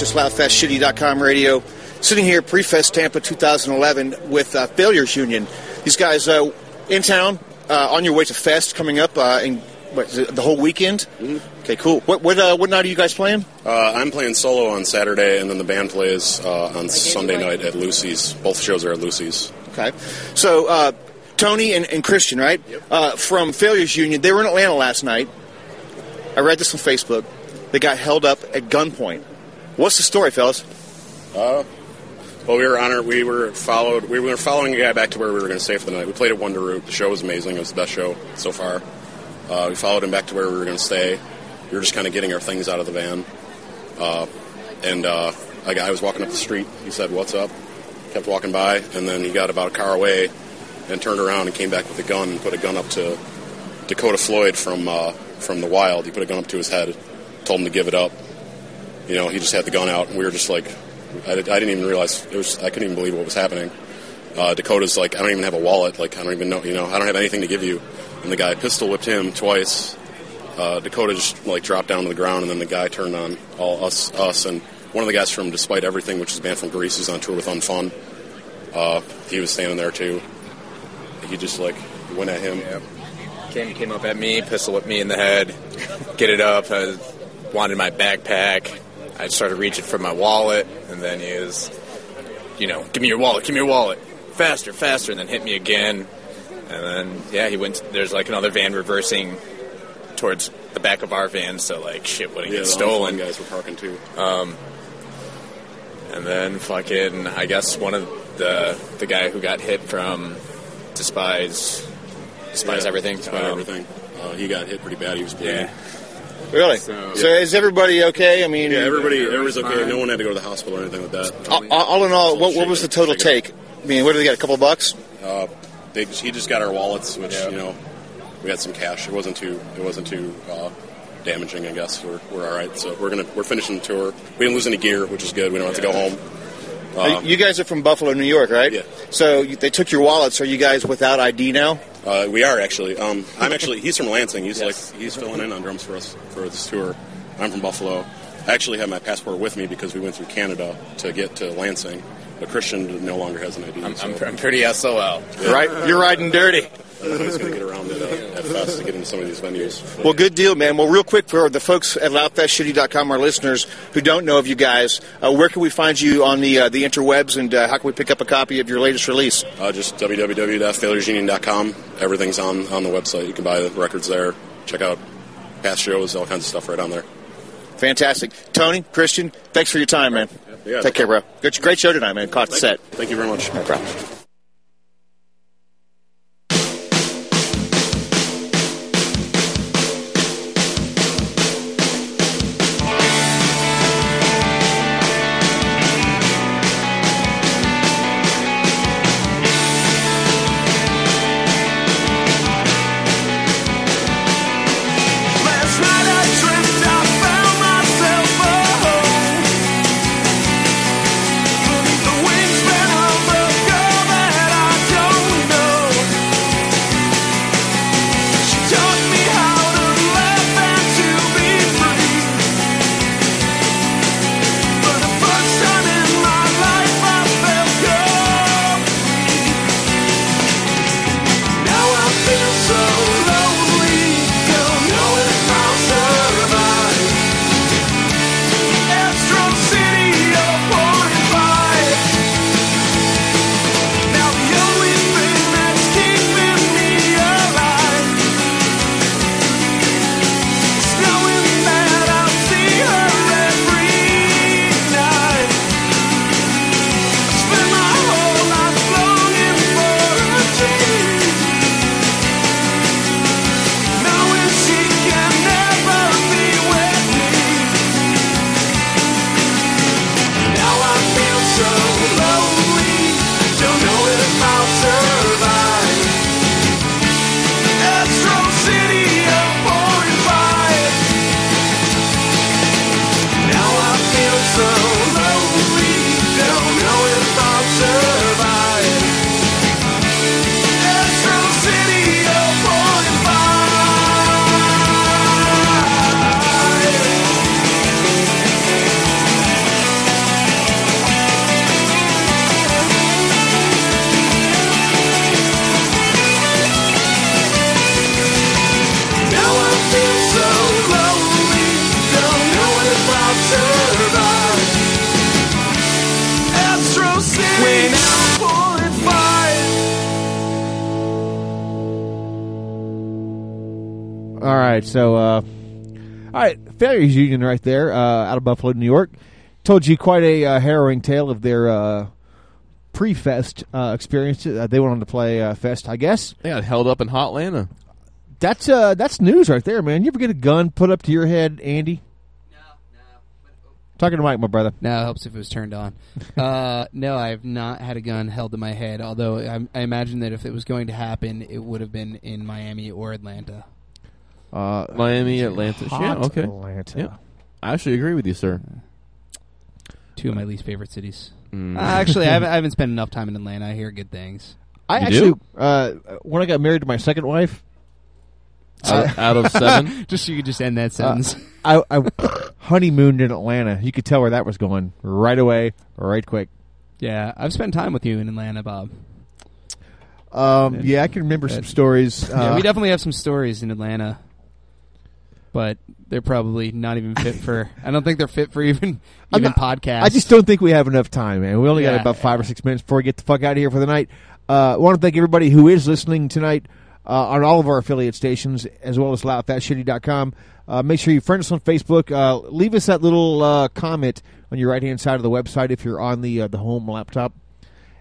[SPEAKER 12] It's Bob Noxious, LoudFastShitty.com radio. Sitting here, Pre-Fest Tampa 2011 with uh, Failures Union. These guys uh, in town, uh, on your way to Fest coming up uh, in what, is it the whole weekend.
[SPEAKER 18] Mm-hmm.
[SPEAKER 12] Okay, cool. What what, uh, what night are you guys playing?
[SPEAKER 18] Uh, I'm playing solo on Saturday, and then the band plays uh, on Sunday night at Lucy's. Both shows are at Lucy's.
[SPEAKER 12] Okay, so uh, Tony and, and Christian, right? Uh, from Failures Union, they were in Atlanta last night. I read this on Facebook. They got held up at gunpoint. What's the story, fellas?
[SPEAKER 18] Uh, well, we were honored. We were followed. We were following a guy back to where we were going to stay for the night. We played at WonderRoot. The show was amazing. It was the best show so far. Uh, we followed him back to where we were going to stay. We were just kind of getting our things out of the van. Uh, and uh, a guy was walking up the street. He said, "What's up?" Kept walking by, and then he got about a car away and turned around and came back with a gun and put a gun up to Dakota Floyd from uh, from the Wild. He put a gun up to his head, told him to give it up. You know, he just had the gun out, and we were just like, I, I didn't even realize it was. I couldn't even believe what was happening. Uh, Dakota's like, I don't even have a wallet. Like, I don't even know. You know, I don't have anything to give you. And the guy pistol whipped him twice. Uh, Dakota just like dropped down to the ground, and then the guy turned on all us, us, and one of the guys from Despite Everything, which is a band from Greece, who's on tour with Unfun. Uh, he was standing there too. He just like went at him.
[SPEAKER 22] Came came up at me, pistol whipped me in the head. Get it up. I wanted my backpack. I started reaching for my wallet, and then he was, you know, give me your wallet, give me your wallet, faster, faster, and then hit me again. And then yeah, he went. There's like another van reversing towards the back of our van, so like shit wouldn't
[SPEAKER 18] Yeah,
[SPEAKER 22] get stolen.
[SPEAKER 18] Guys were parking too.
[SPEAKER 22] Um, and then fucking, I guess one of the the guy who got hit from Despise, Despise
[SPEAKER 18] Yeah,
[SPEAKER 22] everything.
[SPEAKER 18] Despite
[SPEAKER 22] um,
[SPEAKER 18] everything. Uh, he got hit pretty bad. He was bleeding.
[SPEAKER 22] Yeah.
[SPEAKER 12] Really?
[SPEAKER 22] So-
[SPEAKER 12] So, is everybody okay? I mean,
[SPEAKER 18] Yeah, everybody, everybody's okay.
[SPEAKER 22] fine.
[SPEAKER 18] No one had to go to the hospital or anything like that.
[SPEAKER 12] all, all in all, what, what was the total take? I mean, what did they get? A couple bucks?
[SPEAKER 18] Uh, they, he just got our wallets, which you know, we had some cash. It wasn't too, it wasn't too uh, damaging. I guess we're, we're all right. So we're gonna we're finishing the tour. We didn't lose any gear, which is good. We don't have to go home.
[SPEAKER 12] Uh, you guys are from Buffalo, New York, right? Yeah. So they took your wallets. Are you guys without ID now?
[SPEAKER 18] Uh, we are actually. Um, I'm actually. He's from Lansing. He's like he's filling in on drums for us for this tour. I'm from Buffalo. I actually have my passport with me because we went through Canada to get to Lansing. But Christian no longer has an ID.
[SPEAKER 22] I'm,
[SPEAKER 18] so-
[SPEAKER 22] I'm, I'm pretty SOL.
[SPEAKER 12] Right, you're riding dirty.
[SPEAKER 18] I don't he's going to get around at, uh, at to get into some of these venues.
[SPEAKER 12] Well, good deal, man. Well, real quick for the folks at loudfastshitty.com, our listeners who don't know of you guys, uh, where can we find you on the uh, the interwebs, and uh, how can we pick up a copy of your latest release?
[SPEAKER 18] Uh, just www.failuresunion.com. Everything's on, on the website. You can buy the records there. Check out past shows, all kinds of stuff right on there.
[SPEAKER 12] Fantastic, Tony, Christian. Thanks for your time, man.
[SPEAKER 18] Yeah,
[SPEAKER 12] Take care, bro. Good, great show tonight, man. Caught the set.
[SPEAKER 18] Thank you very much.
[SPEAKER 12] No problem.
[SPEAKER 9] Right, so uh, all right, Failures Union right there, uh, out of Buffalo, New York, told you quite a uh, harrowing tale of their uh, pre-fest uh, experience. Uh, they went on to play uh, fest, I guess.
[SPEAKER 10] They got held up in Hot Atlanta.
[SPEAKER 9] That's uh, that's news right there, man. You ever get a gun put up to your head, Andy? No, talking to Mike, my brother.
[SPEAKER 19] No, it helps if it was turned on. uh, no, I have not had a gun held to my head. Although I, I imagine that if it was going to happen, it would have been in Miami or Atlanta.
[SPEAKER 9] Uh,
[SPEAKER 10] Miami, Atlanta.
[SPEAKER 19] Hot
[SPEAKER 10] yeah, okay.
[SPEAKER 19] Atlanta.
[SPEAKER 10] Yeah. I actually agree with you, sir.
[SPEAKER 19] Two of my least favorite cities.
[SPEAKER 10] Mm.
[SPEAKER 19] Uh, actually, I haven't, I haven't spent enough time in Atlanta. I hear good things.
[SPEAKER 9] I actually, uh, when I got married to my second wife,
[SPEAKER 10] Out- out of seven?
[SPEAKER 19] just so you could just end that
[SPEAKER 9] uh,
[SPEAKER 19] sentence.
[SPEAKER 9] I, I honeymooned in Atlanta. You could tell where that was going right away, right quick.
[SPEAKER 19] yeah, I've spent time with you in Atlanta, Bob.
[SPEAKER 9] Um, yeah, I can remember some stories.
[SPEAKER 19] yeah,
[SPEAKER 9] uh,
[SPEAKER 19] we definitely have some stories in Atlanta, but they're probably not even fit for. I don't think they're fit for even even
[SPEAKER 9] not-
[SPEAKER 19] podcasts.
[SPEAKER 9] I just don't think we have enough time, man. We only got about five or six minutes before we get the fuck out of here for the night. Uh, I want to thank everybody who is listening tonight uh, on all of our affiliate stations, as well as loudfatshitty.com. Uh, make sure you friend us on Facebook. Uh, leave us that little uh, comment on your right hand side of the website if you're on the uh, the home laptop.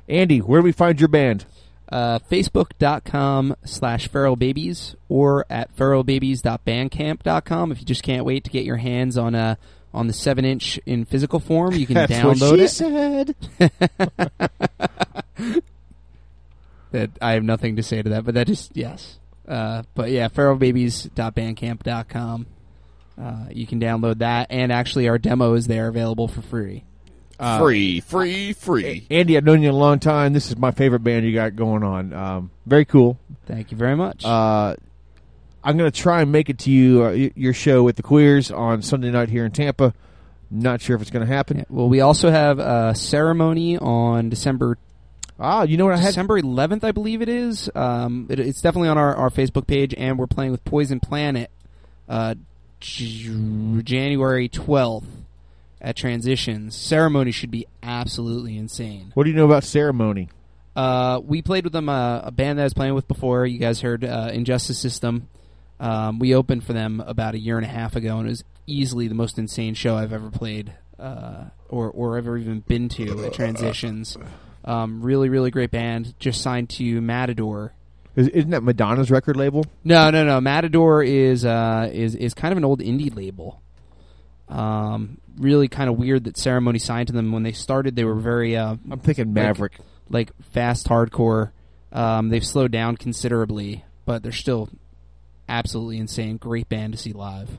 [SPEAKER 9] Andy, where do we find your band?
[SPEAKER 19] Uh, facebook.com slash feral babies or at feralbabies.bandcamp.com if you just can't wait to get your hands on a on the 7 inch in physical form you can
[SPEAKER 9] That's
[SPEAKER 19] download it.
[SPEAKER 9] said.
[SPEAKER 19] that I have nothing to say to that but that just yes. Uh, but yeah feralbabies.bandcamp.com uh, you can download that and actually our demo is there available for free
[SPEAKER 9] Uh,
[SPEAKER 10] free, free, free.
[SPEAKER 9] Andy, I've known you a long time. This is my favorite band you got going on. Um, very cool.
[SPEAKER 19] Thank you very much.
[SPEAKER 9] Uh, I'm going to try and make it to you uh, your show with the Queers on Sunday night here in Tampa. Not sure if it's going to happen.
[SPEAKER 19] well we also have a ceremony on December
[SPEAKER 9] Ah, you know what I had?
[SPEAKER 19] December 11th, I believe it is. Um, it, it's definitely on our, our Facebook page, and we're playing with Poison Planet uh, January 12th at Transitions. Ceremony should be absolutely insane.
[SPEAKER 9] What do you know about Ceremony?
[SPEAKER 19] Uh, we played with them, uh, a band that I was playing with before. You guys heard uh, Injustice System. Um, we opened for them about a year and a half ago, and it was easily the most insane show I've ever played uh, or, or ever even been to at Transitions. Um, really, really great band. Just signed to Matador.
[SPEAKER 9] Is, isn't that Madonna's record label?
[SPEAKER 19] No, no, no. Matador is uh, is is kind of an old indie label. Um, really kind of weird that Ceremony signed to them when they started. They were very. Uh,
[SPEAKER 9] I'm thinking Maverick.
[SPEAKER 19] like, like fast hardcore. Um, they've slowed down considerably, but they're still absolutely insane. Great band to see live.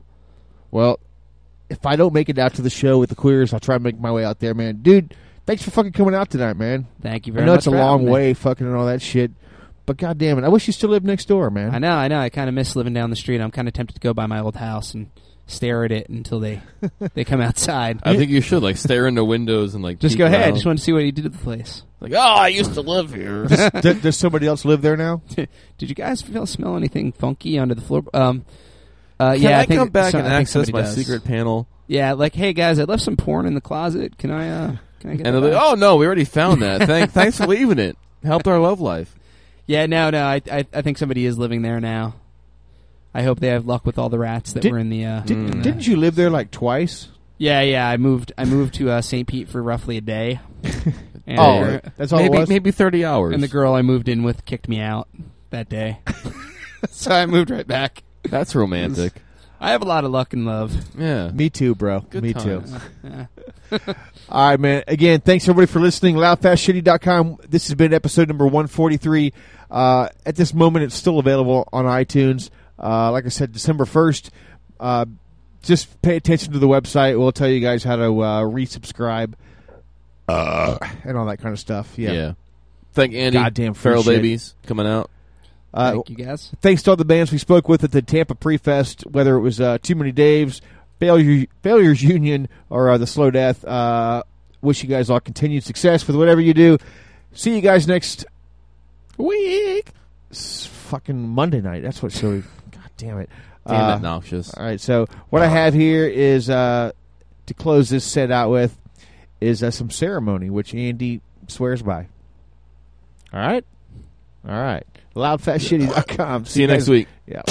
[SPEAKER 9] Well, if I don't make it out to the show with the Queers, I'll try and make my way out there, man. Dude, thanks for fucking coming out tonight, man.
[SPEAKER 19] Thank you very much.
[SPEAKER 9] I know
[SPEAKER 19] much
[SPEAKER 9] it's a long
[SPEAKER 19] having me.
[SPEAKER 9] way, fucking and all that shit, but god damn it, I wish you still lived next door, man.
[SPEAKER 19] I know, I know. I kind of miss living down the street. I'm kind of tempted to go by my old house and stare at it until they they come outside.
[SPEAKER 10] I think you should like stare into windows and like
[SPEAKER 19] just go ahead.
[SPEAKER 10] around.
[SPEAKER 19] Just want to see what he did to the place.
[SPEAKER 10] Like, oh, I used to live here.
[SPEAKER 9] does, does- does somebody else live there now?
[SPEAKER 19] Did you guys feel smell anything funky under the floor? Um, uh,
[SPEAKER 10] Can
[SPEAKER 19] yeah,
[SPEAKER 10] I
[SPEAKER 19] think
[SPEAKER 10] come back
[SPEAKER 19] so-
[SPEAKER 10] and access my
[SPEAKER 19] does.
[SPEAKER 10] secret panel?
[SPEAKER 19] Yeah, like, hey guys, I left some porn in the closet. Can I? Uh, can I get?
[SPEAKER 10] And
[SPEAKER 19] that
[SPEAKER 10] they're like, oh no, we already found that. Thank, thanks for leaving it. Helped our love life.
[SPEAKER 19] Yeah, no, no. I, I, I think somebody is living there now. I hope they have luck with all the rats that
[SPEAKER 9] Did-
[SPEAKER 19] were in the. Uh,
[SPEAKER 9] Did,
[SPEAKER 19] in the-
[SPEAKER 9] Didn't you live there like twice?
[SPEAKER 19] Yeah, yeah. I moved. I moved to uh, St. Pete for roughly a day. And
[SPEAKER 9] Oh,
[SPEAKER 19] the gir-
[SPEAKER 9] that's all
[SPEAKER 10] maybe
[SPEAKER 9] it was?
[SPEAKER 10] maybe thirty hours.
[SPEAKER 19] And the girl I moved in with kicked me out that day, so I moved right back.
[SPEAKER 10] That's romantic.
[SPEAKER 19] I have a lot of luck and love.
[SPEAKER 10] Yeah.
[SPEAKER 9] Me too, bro.
[SPEAKER 10] Good
[SPEAKER 9] Me
[SPEAKER 10] times.
[SPEAKER 9] too.
[SPEAKER 19] Yeah.
[SPEAKER 9] All right, man. Again, thanks everybody for listening. Loudfastshitty.com. This has been episode number 143. Uh, at this moment, it's still available on iTunes. Uh, like I said, December 1st. Uh, just pay attention to the website. We'll tell you guys how to uh, resubscribe uh, and all that kind of stuff. Yeah.
[SPEAKER 10] Yeah. Thank Andy.
[SPEAKER 9] Goddamn free
[SPEAKER 10] Feral
[SPEAKER 9] shit.
[SPEAKER 10] Babies coming out.
[SPEAKER 9] Uh,
[SPEAKER 19] Thank you, guys.
[SPEAKER 9] Thanks to all the bands we spoke with at the Tampa Pre-Fest, whether it was uh, Too Many Daves, Failure, Failures Union, or uh, the Slow Death. Uh, wish you guys all continued success with whatever you do. See you guys next week. It's fucking Monday night. That's what show. Damn it.
[SPEAKER 10] Damn
[SPEAKER 9] Uh,
[SPEAKER 10] it, noxious.
[SPEAKER 9] All right, so what I have here is uh, to close this set out with is uh, some ceremony, which Andy swears by. All right, all right. Loudfastshitty.com.
[SPEAKER 10] See you next week.
[SPEAKER 9] Yeah.